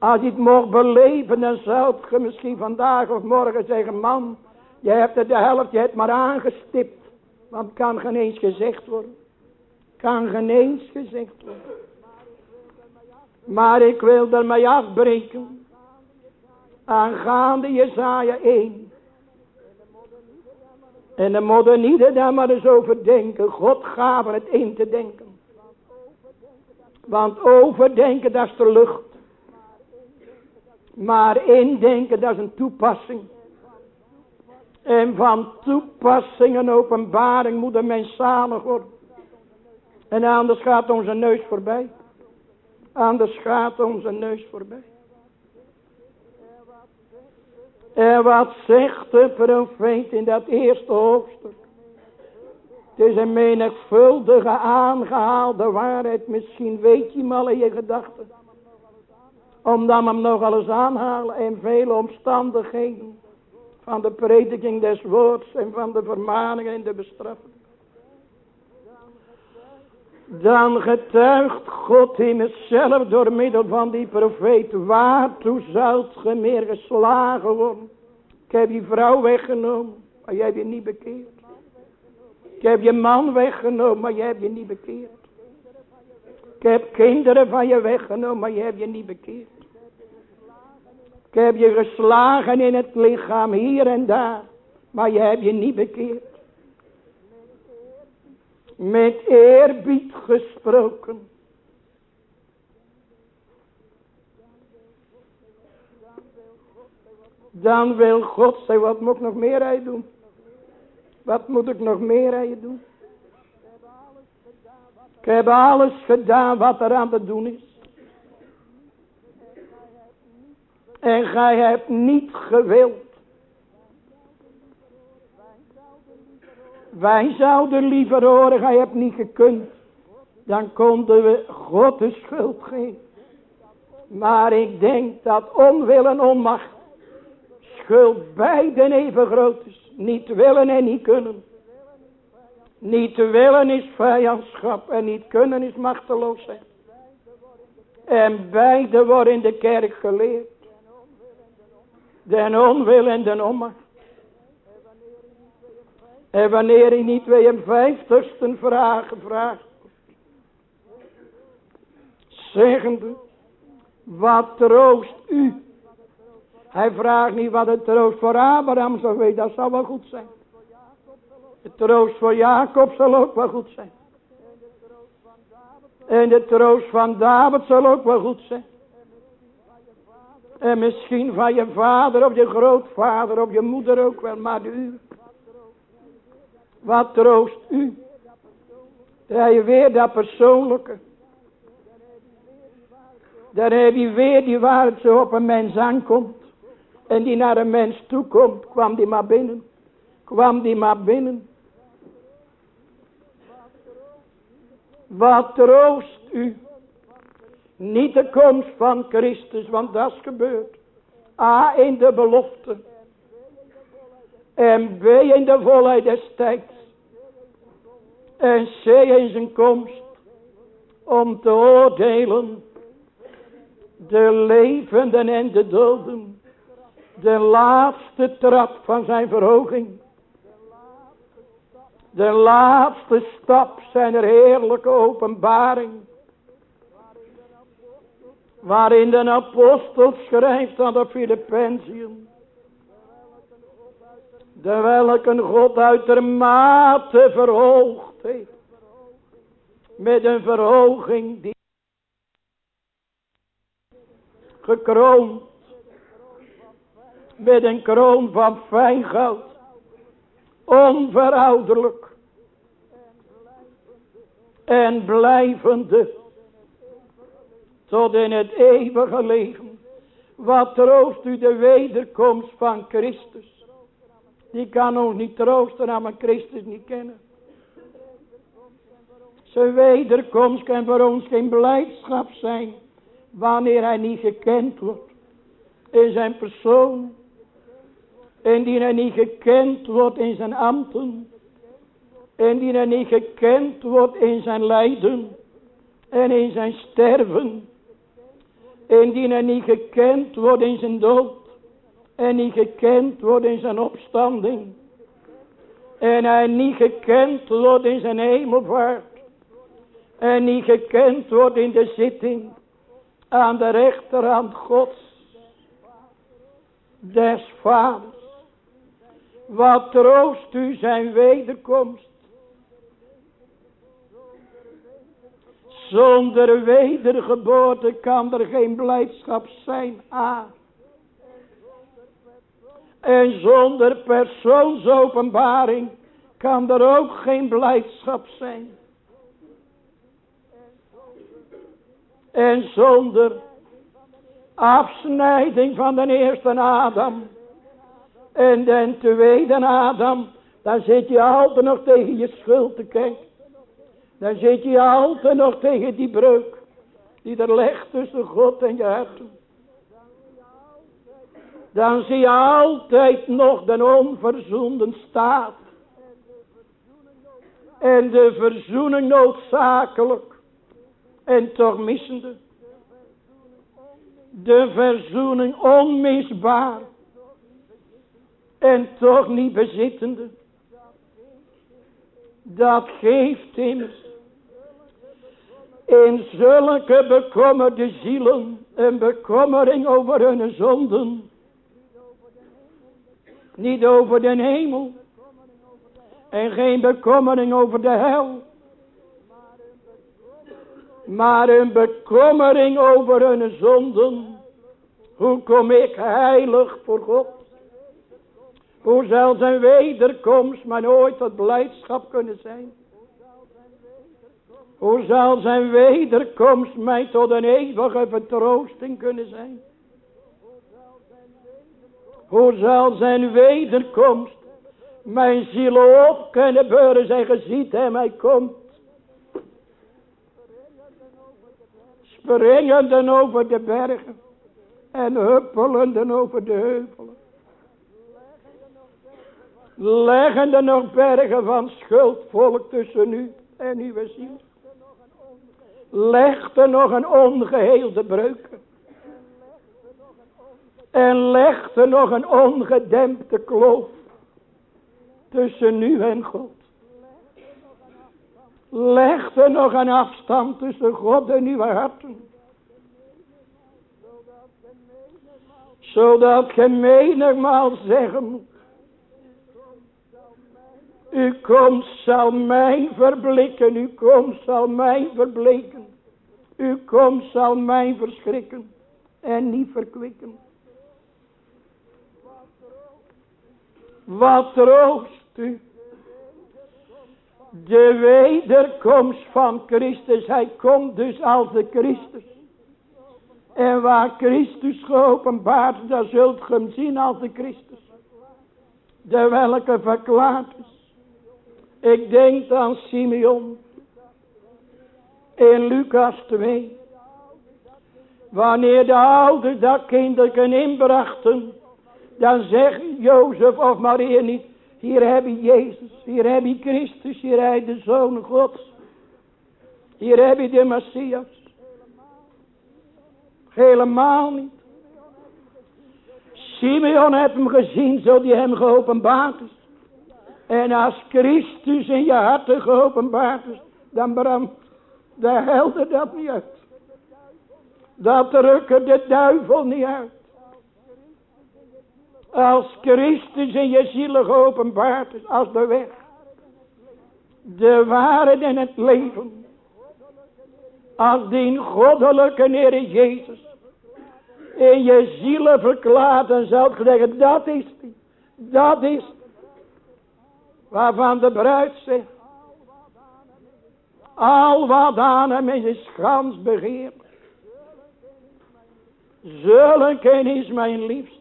Als je het mocht beleven, dan zou je misschien vandaag of morgen zeggen, man, je hebt er de helft, je hebt maar aangestipt. Want het kan geen eens gezegd worden. Kan geen eens gezegd worden. Maar ik wil er mij afbreken. Aangaande Jezaja 1. En dan moeten niet daar maar eens over denken. God gaven het in te denken. Want overdenken dat is de lucht. Maar indenken, dat is een toepassing. En van toepassing en openbaring moet een mens zalig worden. En anders gaat onze neus voorbij. Anders gaat onze neus voorbij. En wat zegt de profeet in dat eerste hoofdstuk? Het is een menigvuldige aangehaalde waarheid. Misschien weet je hem al in je gedachten. Omdat we hem nogal eens aanhalen in vele omstandigheden. Van de prediking des woords en van de vermaningen en de bestraffing. Dan getuigt God in zelf door middel van die profeet. Waartoe zult ge meer geslagen worden? Ik heb je vrouw weggenomen, maar jij hebt je niet bekeerd. Ik heb je man weggenomen, maar jij hebt je niet bekeerd. Ik heb kinderen van je weggenomen, maar je hebt je niet bekeerd. Ik heb je geslagen in het lichaam hier en daar, maar je hebt je niet bekeerd met eerbied gesproken. Dan wil God zeggen, wat moet ik nog meer aan je doen? Wat moet ik nog meer aan je doen? Ik heb alles gedaan wat er aan te doen is. En gij hebt niet gewild Wij zouden liever horen, gij hebt niet gekund. Dan konden we God de schuld geven. Maar ik denk dat onwil en onmacht schuld beiden even groot is. Niet willen en niet kunnen. Niet willen is vijandschap en niet kunnen is machteloosheid. En beide worden in de kerk geleerd. Den onwil en den onmacht. En wanneer hij niet weer een vijftigste vraag vraagt. Zeggende. Wat troost u. Hij vraagt niet wat het troost voor Abraham zou weten. Dat zou wel goed zijn. De troost voor Jacob zal ook wel goed zijn. En de troost van David zal ook wel goed zijn. En misschien van je vader of je grootvader of je moeder ook wel. Maar uur. Wat troost u? Heb je weer dat persoonlijke. Dan heb je weer die waar het zo op een mens aankomt. En die naar een mens toe komt. Kwam die maar binnen. Kwam die maar binnen. Wat troost u? Niet de komst van Christus, want dat is gebeurd. A in de belofte. En B in de volheid des tijds. En C in zijn komst. Om te oordelen. De levenden en de doden. De laatste trap van zijn verhoging. De laatste stap zijn er heerlijke openbaring. Waarin de apostel schrijft aan de Filippenzen. De welke God uitermate verhoogd heeft. Met een verhoging die gekroond. Met een kroon van fijn goud. Onverouderlijk. En blijvende. Tot in het eeuwige leven. Wat troost u de wederkomst van Christus. Die kan ons niet troosten aan we Christus niet kennen. Zijn wederkomst kan voor ons geen blijdschap zijn. Wanneer hij niet gekend wordt. In zijn persoon. Indien hij niet gekend wordt in zijn ambten. Indien hij niet gekend wordt in zijn lijden. En in zijn sterven. Indien hij niet gekend wordt in zijn dood en niet gekend wordt in zijn opstanding. En hij niet gekend wordt in zijn hemelvaart. En niet gekend wordt in de zitting aan de rechterhand Gods. Des vaders. Wat troost u zijn wederkomst. Zonder wedergeboorte kan er geen blijdschap zijn. Ah. En zonder persoonsopenbaring kan er ook geen blijdschap zijn. En zonder afsnijding van de eerste Adam. En de tweede Adam. Dan zit je altijd nog tegen je schuld te kijken. Dan zit je altijd nog tegen die breuk. Die er ligt tussen God en je harten. Dan zie je altijd nog de onverzoende staat. En de verzoening noodzakelijk. En toch missende. De verzoening onmisbaar. En toch niet bezittende. Dat geeft immers in zulke bekommerde zielen een bekommering over hun zonden. Niet over de hemel. En geen bekommering over de hel. Maar een bekommering over hun zonden. Hoe kom ik heilig voor God? Hoe zal zijn wederkomst maar ooit tot blijdschap kunnen zijn? Hoe zal zijn wederkomst mij tot een eeuwige vertroosting kunnen zijn? Hoe zal zijn wederkomst mijn ziel op kunnen beuren zeggen, ziet hem, hij komt. Springenden over de bergen en huppelenden over de heuvelen. Leggende nog bergen van schuldvolk tussen u en uw ziel legde nog een ongeheelde breuk. En legde nog een ongedempte kloof tussen nu en God. Legde nog een afstand tussen God en uw harten. Zodat ge menigmaal zeggen uw komst zal mij verblikken, uw komst zal mij verbleken. Uw komst zal mij verschrikken en niet verkwikken. Wat troost u. De wederkomst van Christus. Hij komt dus als de Christus. En waar Christus geopenbaard, daar zult ge hem zien als de Christus. De welke verklaard is ik denk aan Simeon. In Lucas 2. Wanneer de ouders dat kinderken inbrachten. Dan zegt Jozef of Maria niet. Hier heb je Jezus. Hier heb je Christus. Hier heb je de Zoon Gods. Hier heb je de Messias. Helemaal niet. Simeon heeft hem gezien zo die hem geopenbaard is. En als Christus in je harten geopenbaard is, dan brandt de helder dat niet uit. Dat drukken de duivel niet uit. Als Christus in je ziel geopenbaard is, als de weg. De waarheid en het leven. Als die goddelijke Heer Jezus in je zielen verklaart en zult zeggen, dat is die, dat is. Waarvan de bruid zegt. Al wat aan hem is, is gans begeer. Zulke is mijn liefst.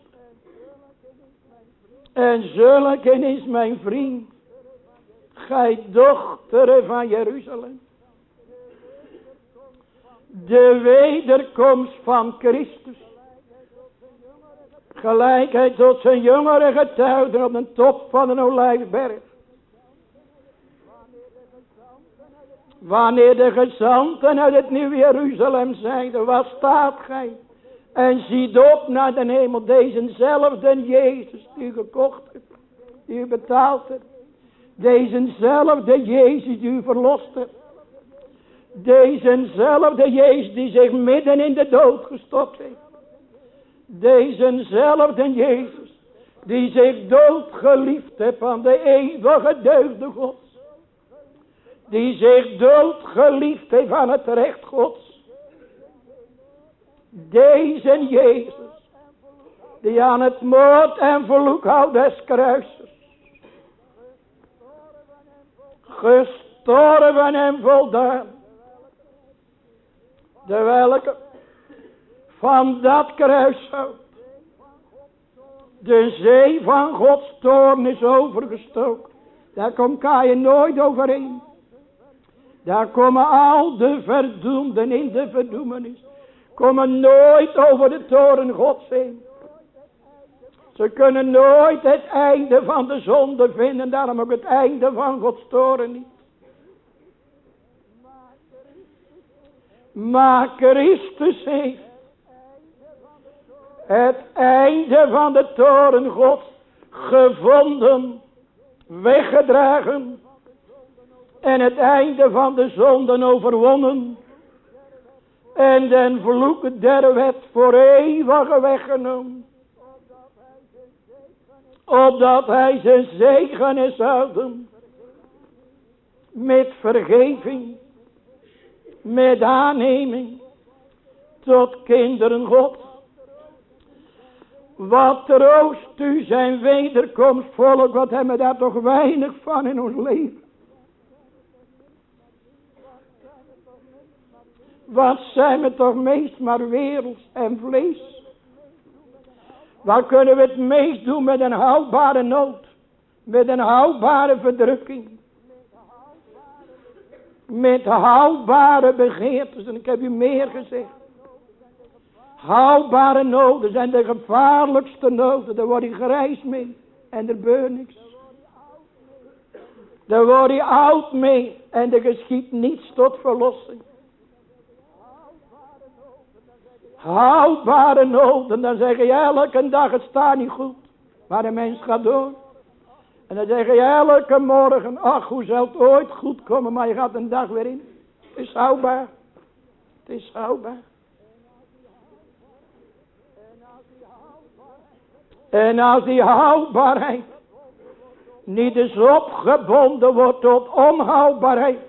En zulke is mijn vriend. Gij dochter van Jeruzalem. De wederkomst van Christus. Gelijkheid tot zijn jongere getuigen op de top van een olijfberg. Wanneer de gezanten uit het Nieuw Jeruzalem zeiden, wat staat gij? En ziet op naar de hemel, dezezelfde Jezus die u gekocht hebt, die u betaald hebt. Dezezelfde Jezus die u verlost hebt. Dezezelfde Jezus die zich midden in de dood gestopt heeft. Dezezelfde Jezus die zich doodgeliefd heeft aan de eeuwige deugde God die zich doodgeliefd heeft aan het recht Gods. Deze Jezus, die aan het moord en verloek houdt des kruisers. Gestorven en voldaan. De welke van dat kruishout de zee van Gods toorn is overgestoken. Daar komt je nooit overheen. Daar komen al de verdoemden in de verdoemenis. Komen nooit over de toren Gods heen. Ze kunnen nooit het einde van de zonde vinden. Daarom ook het einde van Gods toren niet. Maar Christus heeft het einde van de toren Gods gevonden, weggedragen en het einde van de zonden overwonnen en den vloek der wet voor eeuwig weggenomen. Opdat hij zijn zegen is houden. Met vergeving. Met aanneming. Tot kinderen God. Wat troost u zijn wederkomst volk. Wat hebben we daar toch weinig van in ons leven. Wat zijn we toch meest maar werelds en vlees. Waar kunnen we het meest doen met een houdbare nood. Met een houdbare verdrukking. Met houdbare begeertes. En ik heb u meer gezegd. Houdbare noden zijn de gevaarlijkste noden. Daar word je grijs mee. En er gebeurt niks. Daar word je oud mee. En er geschiet niets tot verlossing. Houdbare noden. Dan zeg je elke dag het staat niet goed. Maar de mens gaat door. En dan zeg je elke morgen. Ach hoe zal het ooit goed komen. Maar je gaat een dag weer in. Het is houdbaar. Het is houdbaar. En als die houdbaarheid niet eens opgebonden wordt tot onhoudbaarheid.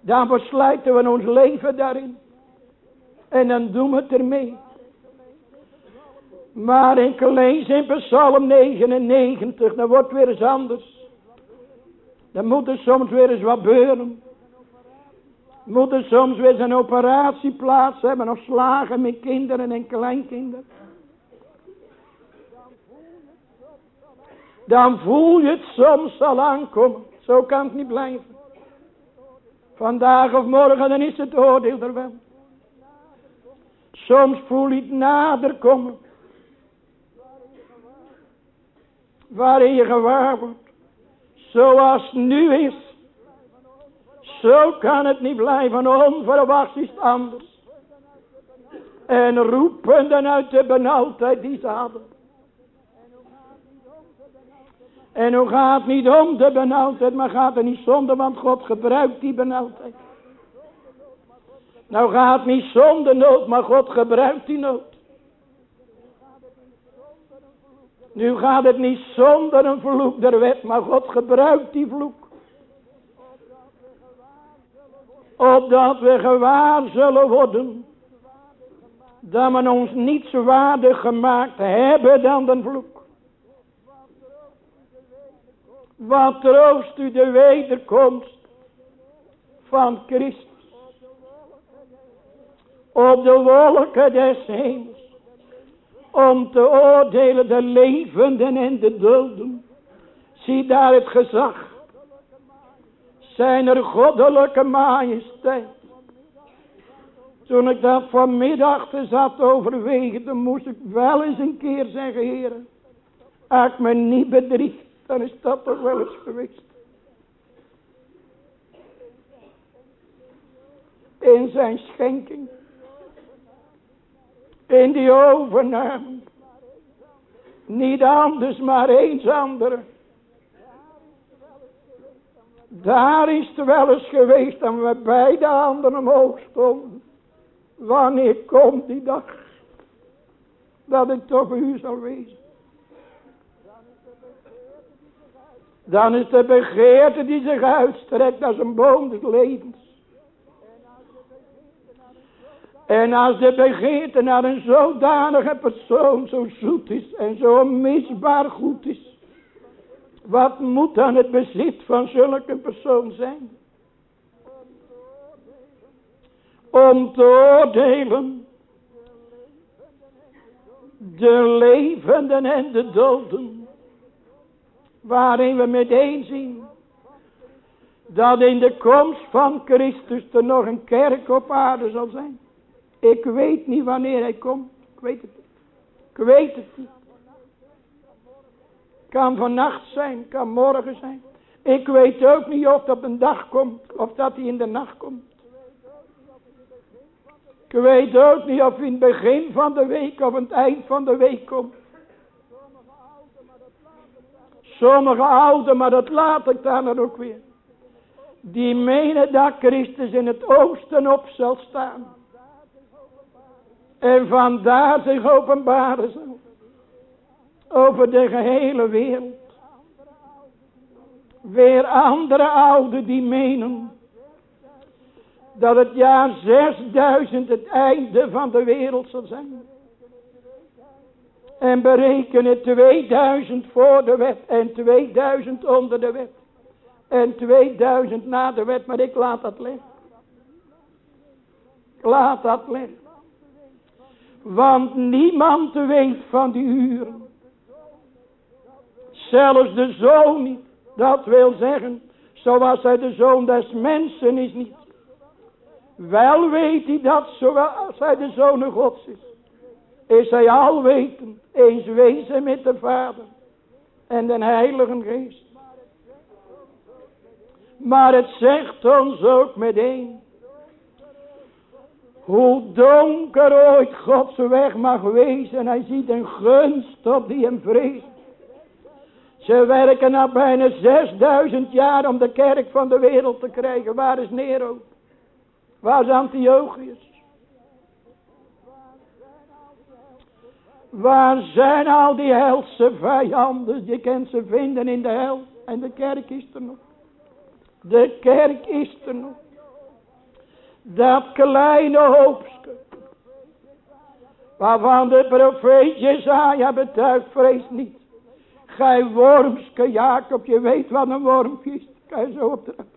Dan verslijten we ons leven daarin. En dan doen we het ermee. Maar ik lees in Psalm 99, dan wordt weer eens anders. Dan moet er soms weer eens wat beuren. Moet er soms weer eens een operatieplaats hebben of slagen met kinderen en kleinkinderen. Dan voel je het soms al aankomen. Zo kan het niet blijven. Vandaag of morgen dan is het oordeel er wel. Soms voel je het nader komen. Waarin je gewaar wordt. Zoals nu is. Zo kan het niet blijven. Onverwachts is het anders. En roepen dan uit de benauwdheid die ze hadden. En hoe gaat het niet om de benauwdheid, maar gaat er niet zonder, want God gebruikt die benauwdheid. Nou gaat niet zonder nood, maar God gebruikt die nood. Nu gaat het niet zonder een vloek der wet, maar God gebruikt die vloek. Opdat we gewaar zullen worden. Dat we ons niet waardig gemaakt hebben dan de vloek. Wat troost u de wederkomst van Christus op de wolken des hemels. Om te oordelen de levenden en de doden. Zie daar het gezag. Zijn er goddelijke majesteit. Toen ik dat vanmiddag zat overwegen. Dan moest ik wel eens een keer zeggen. Heren. Als ik me niet bedrieg. Dan is dat toch wel eens geweest. In zijn schenking in die overname. Niet anders, maar eens andere. Daar is het wel eens geweest dat we beide handen omhoog stonden. Wanneer komt die dag? Dat ik toch u zal wezen. Dan is de begeerte die zich uitstrekt als een boom des levens. En als de begeerte naar een zodanige persoon zo zoet is en zo onmisbaar goed is. Wat moet dan het bezit van zulke persoon zijn? om te oordelen de levenden en de doden, waarin we meteen zien dat in de komst van Christus er nog een kerk op aarde zal zijn. Ik weet niet wanneer hij komt, ik weet het niet. Ik weet het niet. Kan vannacht zijn, kan morgen zijn. Ik weet ook niet of dat een dag komt, of dat hij in de nacht komt. Ik weet ook niet of hij in het begin van de week of aan het eind van de week komt. Sommige ouden, maar dat laat ik dan ook weer. Die menen dat Christus in het oosten op zal staan. En vandaar zich openbaren zal. Over de gehele wereld. Weer andere ouden die menen. Dat het jaar 6000 het einde van de wereld zal zijn. En berekenen 2000 voor de wet en 2000 onder de wet. En 2000 na de wet, maar ik laat dat liggen. Ik laat dat liggen. Want niemand weet van die uren. Zelfs de zoon niet. Dat wil zeggen, zoals hij de zoon des mensen is niet. Wel weet hij dat zoals hij de zoon gods is. Is hij alwetend, eens wezen met de Vader en de Heilige Geest. Maar het zegt ons ook meteen. Hoe donker ooit Gods weg mag wezen. Hij ziet een gunst op die hem vreest. Ze werken al bijna 6000 jaar om de kerk van de wereld te krijgen. Waar is Nero? Waar is Antiochus? Waar zijn al die helse vijanden? Je kent ze vinden in de hel. En de kerk is er nog. De kerk is er nog. Dat kleine hoopske. Waarvan de profeet Jezaja betuigt, vrees niet. Gij wormske Jacob, je weet wat een wormpje is. Kan je zo optrappen.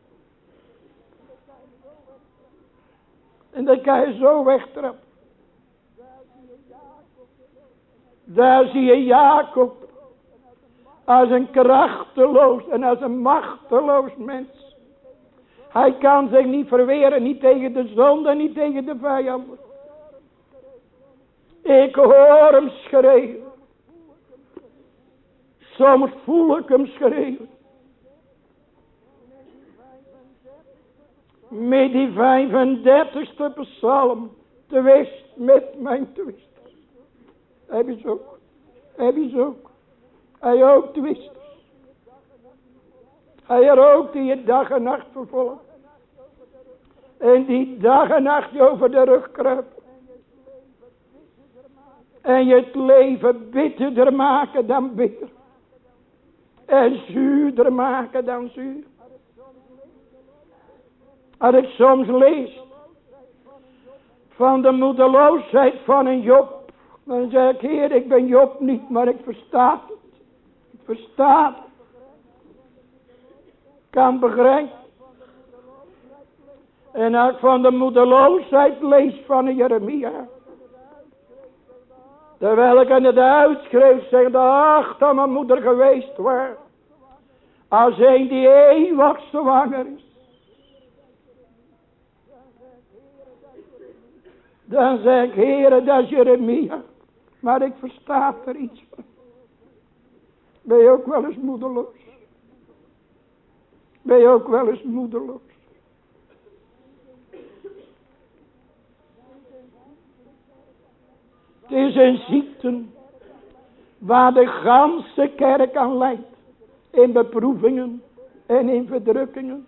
En dan kan je zo wegtrappen. Daar zie je Jacob als een krachteloos en als een machteloos mens. Hij kan zich niet verweren, niet tegen de zonde, niet tegen de vijanden. Ik hoor hem schreeuwen. Soms voel ik hem schreeuwen. Met die 35ste psalm. Twist met mijn twist. Heb je zo. Heb je ook. Hij ook twist. Hij ook die je dag en nacht vervolgt. En die dag en nacht je over de rug kruipt. En je het leven bitterder maken dan bitter. En zuurder maken dan zuur. Als ik soms lees van de moedeloosheid van een Job. Dan zeg ik, Heer, ik ben Job niet, maar ik versta het. Ik versta het kan begrijpen. En ik van de moedeloosheid lees van Jeremia. Terwijl ik aan het uitschreef, zeg ach dat mijn moeder geweest was. Als een die eeuwig zwanger is. Dan zeg ik, heren, dat is Jeremia. Maar ik versta er iets van. Ben je ook wel eens moedeloos? Ben je ook wel eens moedeloos? Het is een ziekte waar de ganse kerk aan leidt. In beproevingen en in verdrukkingen.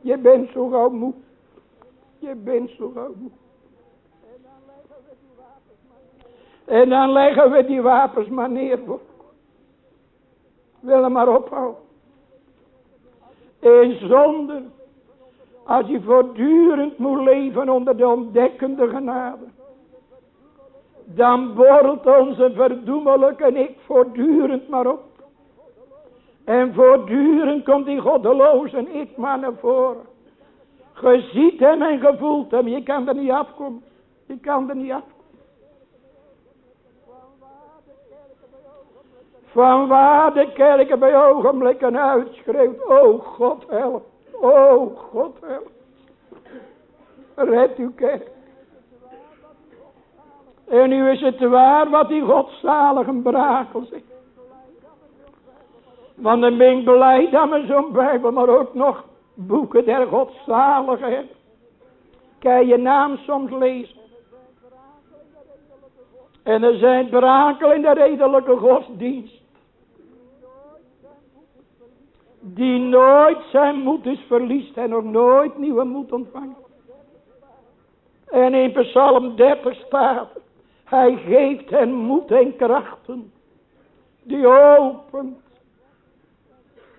Je bent zo gauw moe. Je bent zo gauw moe. En dan leggen we die wapens maar neer. Wil hem maar ophouden. En zonder, als je voortdurend moet leven onder de ontdekkende genade, dan borrelt onze verdoemelijke ik voortdurend maar op. En voortdurend komt die goddeloze ik maar naar voren. Je ziet hem en je voelt hem. Je kan er niet afkomen. Je kan er niet afkomen. Van waar de kerken bij ogenblikken uitschreeuwt. Oh God help. Oh God help. Red uw kerk. En nu is het waar wat die godzalige brakel. Want dan ben ik blij dat we zo'n Bijbel, maar ook nog boeken der godzaligheid. Kan je naam soms lezen. En er zijn brakel in de redelijke godsdienst. Die nooit zijn moed is verliest en nog nooit nieuwe moed ontvangt. En in Psalm 30 staat. Hij geeft hen moed en krachten. Die opent.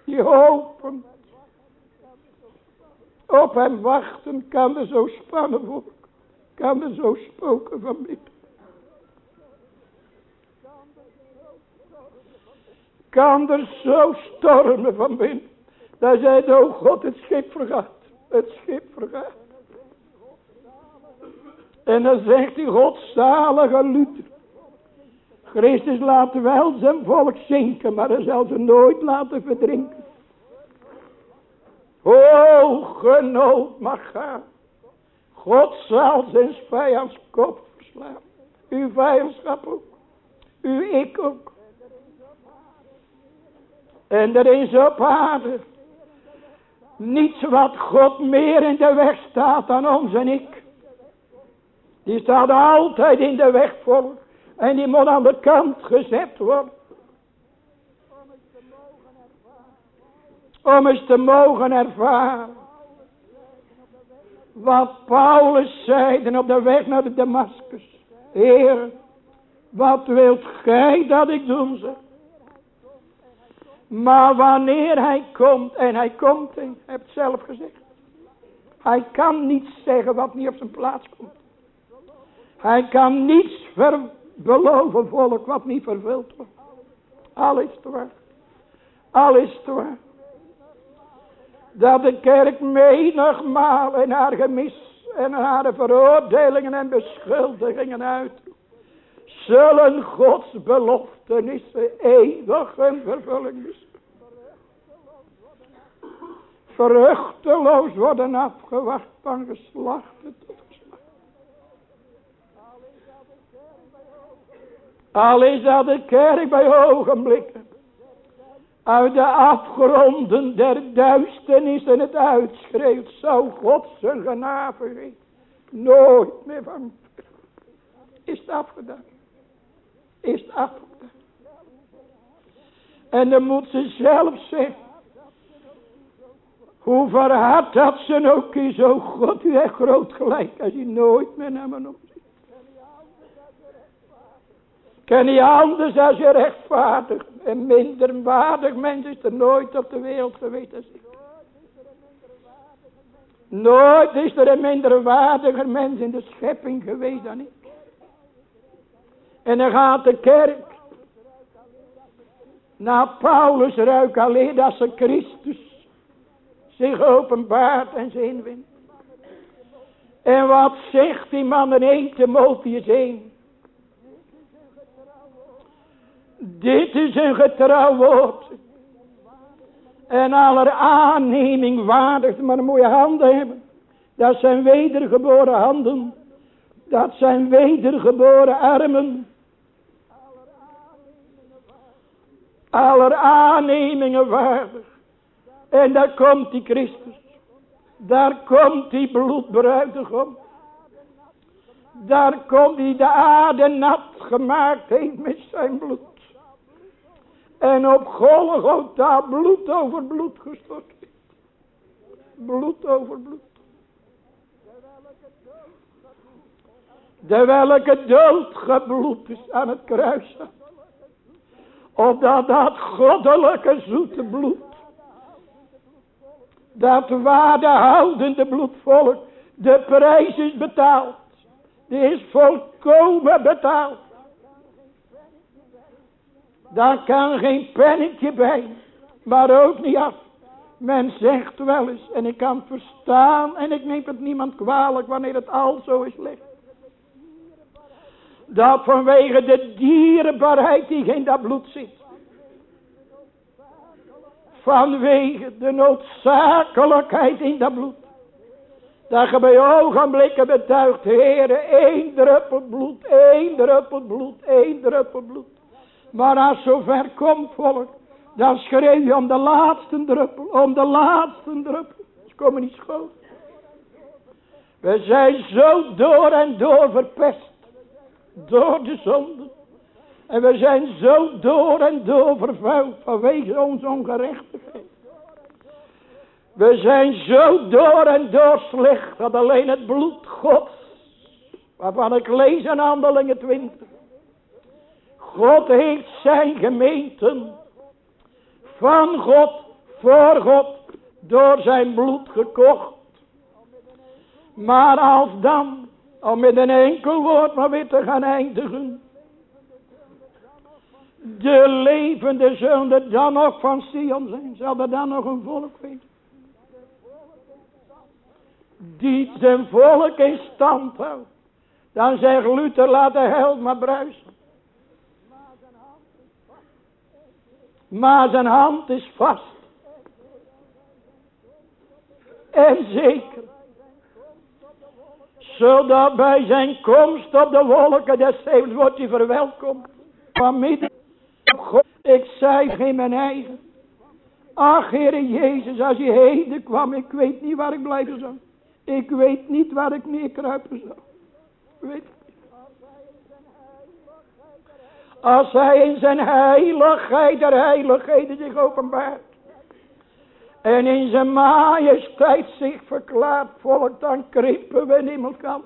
Die opent. Op hem wachten kan er zo spannen worden. Kan er zo spoken van binnen. Kan er zo stormen van binnen. Daar zei oh God het schip vergaat. Het schip vergaat. En dan zegt die godzalige Luther. Christus laat wel zijn volk zinken, maar hij zal ze nooit laten verdrinken. Hoge nood mag gaan. God zal zijn vijands kop verslaan. Uw vijandschap ook. U ik ook. En er is op aarde niets wat God meer in de weg staat dan ons en ik. Die staat altijd in de weg voor. En die moet aan de kant gezet worden. Om eens te mogen ervaren. Wat Paulus zeide op de weg naar de Damascus. Heer, wat wilt gij dat ik doen zeg? Maar wanneer hij komt, en hij komt, en hebt zelf gezegd. Hij kan niets zeggen wat niet op zijn plaats komt. Hij kan niets beloven volk wat niet vervuld wordt. Alles te waar. Alles te waar. Dat de kerk menigmaal in haar gemis en haar veroordelingen en beschuldigingen uit. Zullen Gods beloftenissen eeuwig een vervulling missen. Vruchteloos worden afgewacht van geslachten tot Al is dat de kerk bij ogenblikken. Uit de afgronden der duisternis en het uitschreeuwt. Zou God zijn genade. Nooit meer van. Is het afgedaan. Is afgedaan. En dan moet ze zelf zeggen. Hoe verhard dat ze ook is. Oh God, u heeft groot gelijk. Als je nooit meer naar me omziet. Ken je anders als je rechtvaardig en minderwaardig mens is er nooit op de wereld geweest als ik. Nooit is er een minderwaardiger mens in de schepping geweest dan ik. En dan gaat de kerk naar Paulus ruik alleen dat ze Christus zich openbaart en ze inwint. En wat zegt die man in 1 Timotheus 1? Dit is een getrouw woord. En aller aanneming waardig. Maar mooie handen hebben. Dat zijn wedergeboren handen. Dat zijn wedergeboren armen. Aller aannemingen waardig. En daar komt die Christus. Daar komt die bloedbruidegom. Daar komt die de aarde nat gemaakt heeft met zijn bloed. En op Golgotha bloed over bloed gestort. Bloed over bloed. De welke dood gebloed is aan het kruis. Opdat dat goddelijke zoete bloed. Dat waardehoudende bloedvolk. De prijs is betaald. Die is volkomen betaald. Daar kan geen pennetje bij. Maar ook niet af. Men zegt wel eens, en ik kan verstaan, en ik neem het niemand kwalijk wanneer het al zo is licht. Dat vanwege de dierbaarheid die in dat bloed zit. Vanwege de noodzakelijkheid in dat bloed. Dat je bij ogenblikken betuigt, Heere, één druppel bloed, één druppel bloed, één druppel bloed. Maar als zover komt volk, dan schreeuw je om de laatste druppel, om de laatste druppel. Ze komen niet schoon. We zijn zo door en door verpest. Door de zonde. En we zijn zo door en door vervuild vanwege onze ongerechtigheid. We zijn zo door en door slecht dat alleen het bloed Gods, waarvan ik lees in handelingen 20. God heeft zijn gemeenten van God, voor God, door zijn bloed gekocht. Maar als dan, om met een enkel woord maar weer te gaan eindigen. De levende zullen er dan nog van Sion zijn. Zal er dan nog een volk zijn? Die zijn volk in stand houdt. Dan zegt Luther, laat de held maar bruisen. Maar zijn hand is vast. En zeker. Zodat bij zijn komst op de wolken des hemels wordt hij verwelkomd. Van midden God. Ik zei in mijn eigen. Ach, Heere Jezus, als je heden kwam, ik weet niet waar ik blijven zou. Ik weet niet waar ik meer kruipen zou. Weet Als hij in zijn heiligheid der heiligheden zich openbaart. En in zijn majesteit zich verklaart volk, dan krimpen we in elkaar.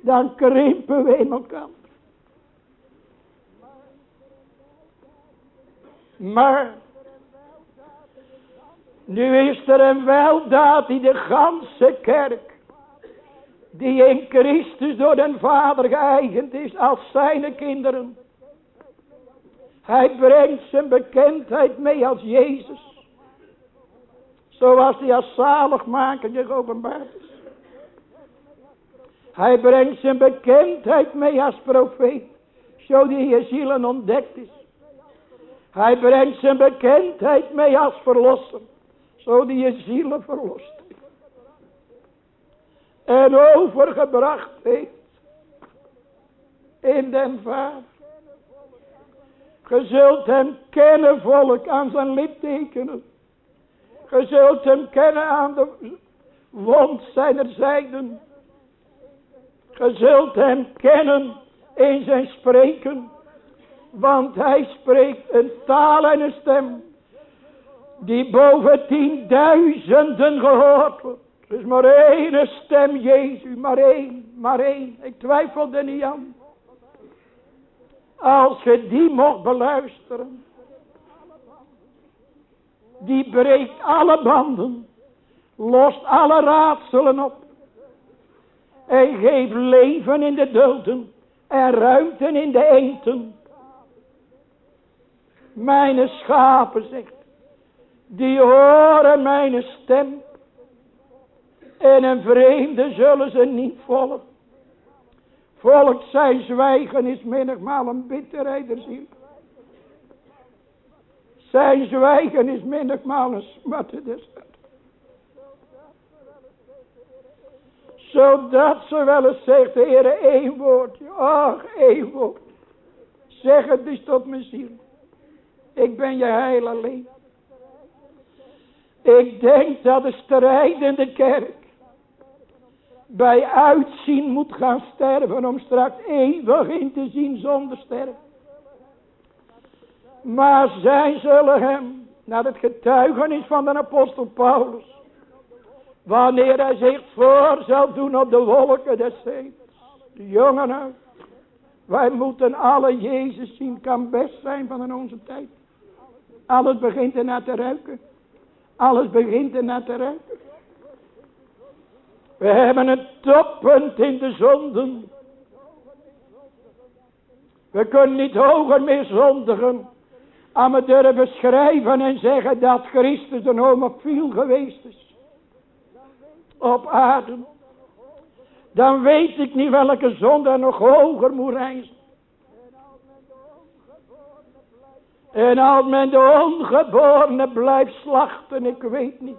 Dan krimpen we in elkaar. Maar nu is er een weldaad in de ganse kerk. Die in Christus door den Vader geëigend is als zijn kinderen. Hij brengt zijn bekendheid mee als Jezus. Zoals hij als zaligmaker zich openbaard is. Hij brengt zijn bekendheid mee als profeet. Zo die je zielen ontdekt is. Hij brengt zijn bekendheid mee als verlosser. Zo die je zielen verlost En overgebracht heeft. In den Vader. Ge zult hem kennen volk aan zijn littekenen. Ge zult hem kennen aan de wond zijner zijden. Ge zult hem kennen in zijn spreken. Want hij spreekt een taal en een stem. Die boven tienduizenden gehoord wordt. Er is maar één stem, Jezus. Maar één, maar één. Ik twijfel er niet aan. Als je die mocht beluisteren. Die breekt alle banden. Lost alle raadselen op. En geeft leven in de doden. En ruimte in de eenten. Mijn schapen, zegt. Die horen mijn stem. En een vreemde zullen ze niet volgen. Volk zijn zwijgen is menigmaal een bitterheid der. Zijn zwijgen is menigmaal een smatte des Zodat ze wel eens zegt, Heer, één woordje. Ach, één woord. Zeg het dus tot mijn ziel. Ik ben je heil alleen. Ik denk dat de strijdende kerk bij uitzien moet gaan sterven om straks eeuwig in te zien zonder sterven. Maar zij zullen hem, naar het getuigenis van de apostel Paulus, wanneer hij zich voor zal doen op de wolken des hemels. De jongen, wij moeten alle Jezus zien, kan best zijn van onze tijd. Alles begint ernaar te ruiken. Alles begint ernaar te ruiken. We hebben een toppunt in de zonden. We kunnen niet hoger meer zondigen. Aan me durven schrijven en zeggen dat Christus een homofiel geweest is. Op aarde. Dan weet ik niet welke zonde nog hoger moet reizen. En als men de ongeborene blijft slachten, ik weet niet.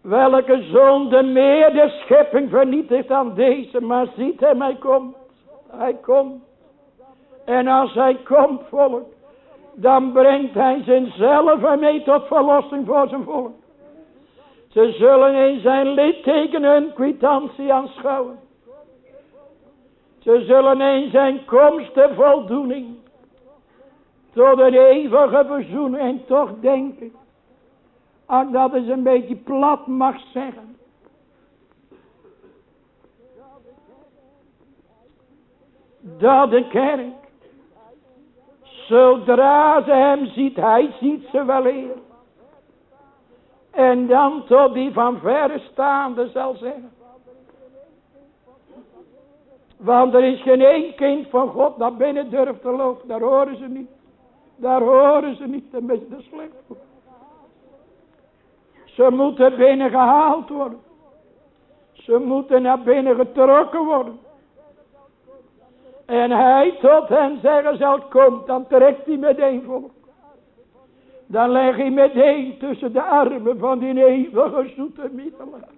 Welke zonde meer de schepping vernietigt dan deze. Maar ziet hem, hij komt. Hij komt. En als hij komt, volk. Dan brengt hij zichzelf mee tot verlossing voor zijn volk. Ze zullen in zijn litteken hun kwitantie aanschouwen. Ze zullen in zijn komst de voldoening. Tot een eeuwige verzoening. En toch denk ik. Als dat is een beetje plat mag zeggen. Dat de kerk. Zodra ze hem ziet. Hij ziet ze wel eer. En dan tot die van verre staande zal zeggen. Want er is geen één kind van God naar binnen durft te lopen. Daar horen ze niet. Daar horen ze niet. Dan is slecht. Ze moeten binnen gehaald worden. Ze moeten naar binnen getrokken worden. En hij tot hen zeggen zal, komt, dan trekt hij meteen volk. Dan leg hij meteen tussen de armen van die eeuwige zoete middelaar.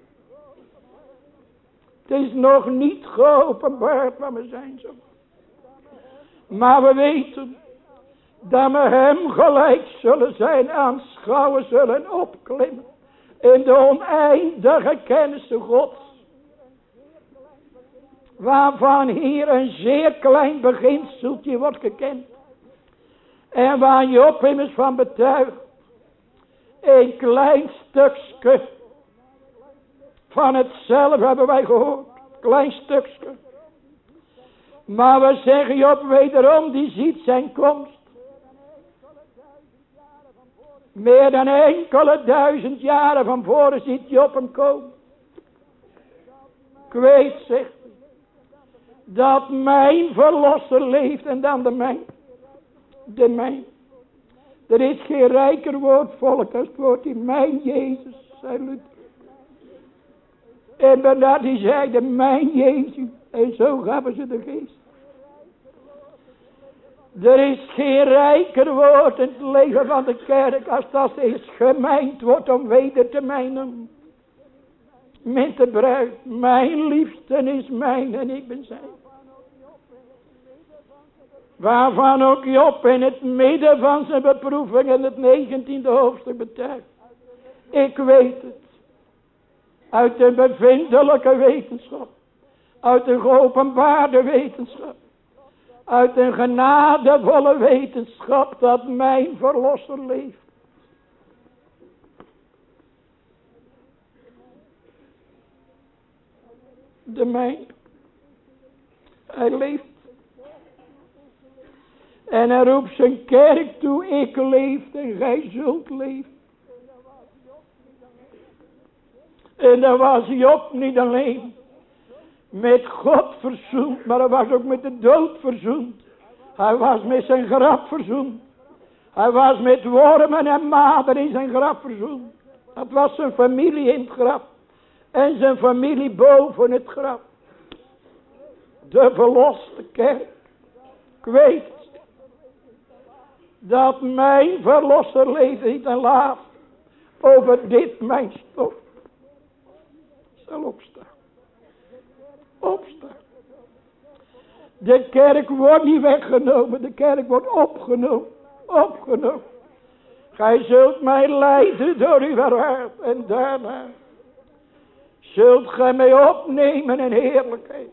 Het is nog niet geopenbaard wat we zijn zo. Maar we weten dat we hem gelijk zullen zijn, aanschouwen zullen opklimmen. In de oneindige kennis Gods. Waarvan hier een zeer klein beginseltje wordt gekend. En waar je op immers van betuigt. Een klein stukje. Van hetzelfde hebben wij gehoord. Klein stukje. Maar we zeggen Job wederom, die ziet zijn komst. Meer dan enkele duizend jaren van voren ziet Job hem komen. Ik weet, zegt dat mijn verlosser leeft en dan de mijn. De mijn. Er is geen rijker woord volk als het woord in mijn Jezus, zei Luther. En Bernard die zeide mijn Jezus. En zo gaven ze de geest. Er is geen rijker woord in het leven van de kerk als dat eens gemeind wordt om weder te mijnen. Met de mijn liefste is mijn en ik ben zijn. Waarvan ook Job in het midden van zijn beproeving in het negentiende hoofdstuk betuigt. Ik weet het. Uit de bevindelijke wetenschap. Uit de geopenbaarde wetenschap uit een genadevolle wetenschap dat mijn verlosser leeft. De mijn. Hij leeft. En hij roept zijn kerk toe, ik leef en gij zult leven. En dan was hij op niet alleen met God verzoend, maar hij was ook met de dood verzoend. Hij was met zijn graf verzoend. Hij was met wormen en maden in zijn graf verzoend. Dat was zijn familie in het graf. En zijn familie boven het graf. De verloste kerk. Ik weet dat mijn verlosser leeft en laat over dit mijn stof zal opstaan opstaan. De kerk wordt niet weggenomen. De kerk wordt opgenomen. Opgenomen. Gij zult mij leiden door uw raad. En daarna zult gij mij opnemen in heerlijkheid.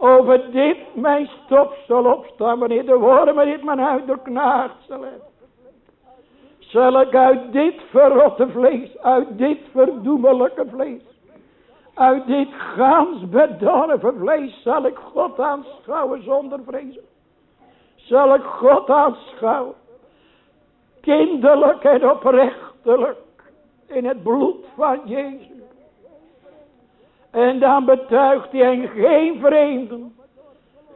Over dit mijn stop zal opstaan. Wanneer de wormen dit mijn huid doorknaagd zal. Zal ik uit dit verrotte vlees. Uit dit verdoemelijke vlees uit dit gans bedorven vlees zal ik God aanschouwen zonder vrezen. Zal ik God aanschouwen. Kinderlijk en oprechtelijk. In het bloed van Jezus. En dan betuigt hij en geen vreemden.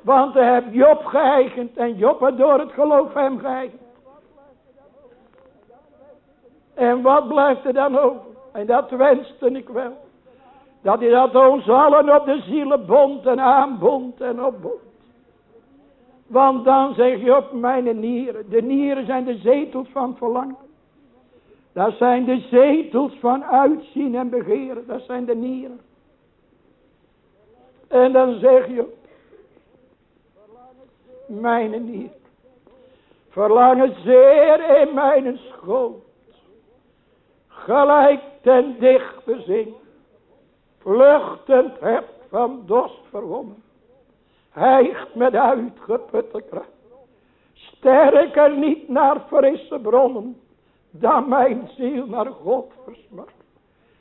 Want hij heeft Job geëigend en Job had door het geloof hem geëigend. En wat blijft er dan over? En dat wenste ik wel. Dat hij dat ons allen op de zielen bond en aanbond en opbond. Want dan zeg je op mijn nieren. De nieren zijn de zetels van verlangen. Dat zijn de zetels van uitzien en begeren. Dat zijn de nieren. En dan zeg je. Mijn nieren. Verlangen zeer in mijn schoot. Gelijk ten dicht zin. Vluchtend heb van dorst verwonnen hijgt met uitgeputte kracht. Sterker niet naar frisse bronnen, dan mijn ziel naar God versmacht.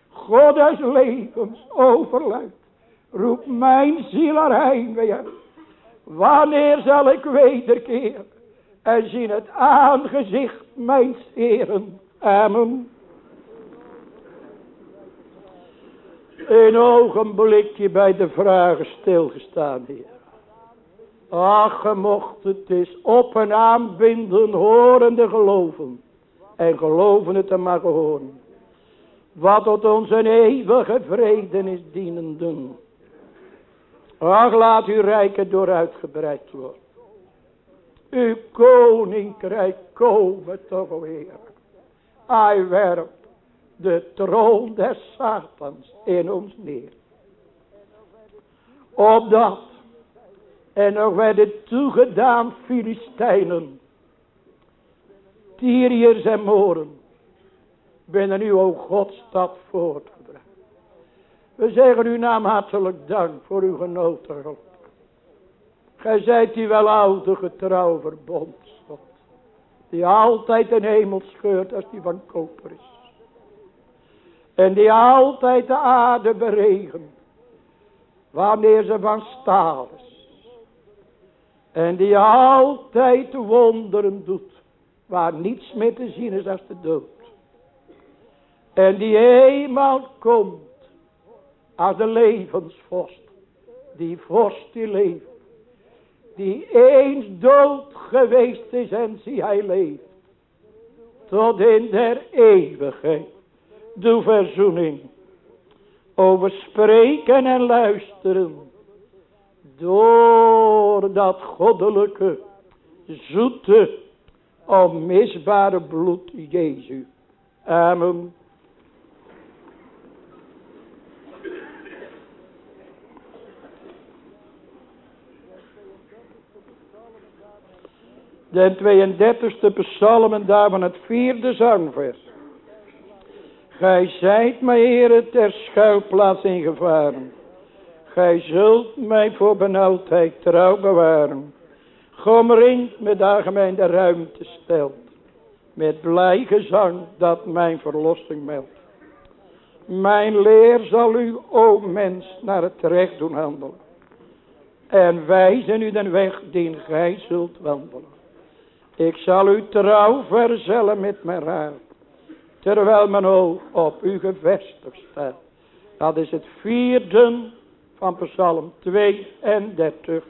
God des levens overluid, roept mijn ziel weer. Wanneer zal ik wederkeren en zien het aangezicht mijn heren. Amen. Een ogenblikje bij de vragen stilgestaan, Heer. Ach, mocht het is op en aanbinden, horende geloven. En geloven het te mogen horen. Wat tot onze eeuwige vrede is dienenden. Ach, laat uw rijken door uitgebreid worden. Uw koninkrijk komen toch weer. Hij werpt de troon des Satans in ons neer. Opdat en nog werden toegedaan Filistijnen. Tyriërs en Moren. Binnen u, o Godstad, voortgebracht. We zeggen uw naam hartelijk dank voor uw genoten. Gij zijt die wel oude getrouw verbondsgod. Die altijd een hemel scheurt als die van koper is. En die altijd de aarde beregent. Wanneer ze van staal is. En die altijd wonderen doet. Waar niets meer te zien is als de dood. En die eenmaal komt. Als de levensvorst. Die vorst die leeft. Die eens dood geweest is en zie hij leeft. Tot in der eeuwigheid. De verzoening. Over spreken en luisteren door dat goddelijke, zoete, onmisbare bloed Jezus. Amen. De 32e psalm en daarvan het vierde zangvers. Gij zijt, mijn Heer, ter schuilplaats ingevaren. Gij zult mij voor benauwdheid trouw bewaren. Gomringt met algemeen de ruimte stelt. Met blij gezang dat mijn verlossing meldt. Mijn leer zal u, o mens, naar het recht doen handelen. En wijzen u den weg die gij zult wandelen. Ik zal u trouw verzellen met mijn raad. Terwijl mijn oog op u gevestigd staat. Dat is het vierde van Psalm 32.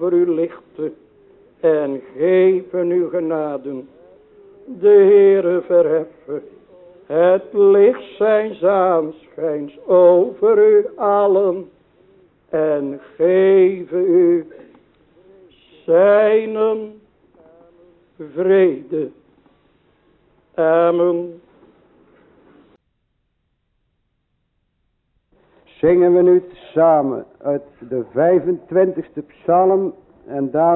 Over u lichten en geven u genaden. De Heere verheffen het licht zijn aanschijns over u allen en geven u zijn vrede. Amen. Zingen we nu samen uit de 25ste psalm en daar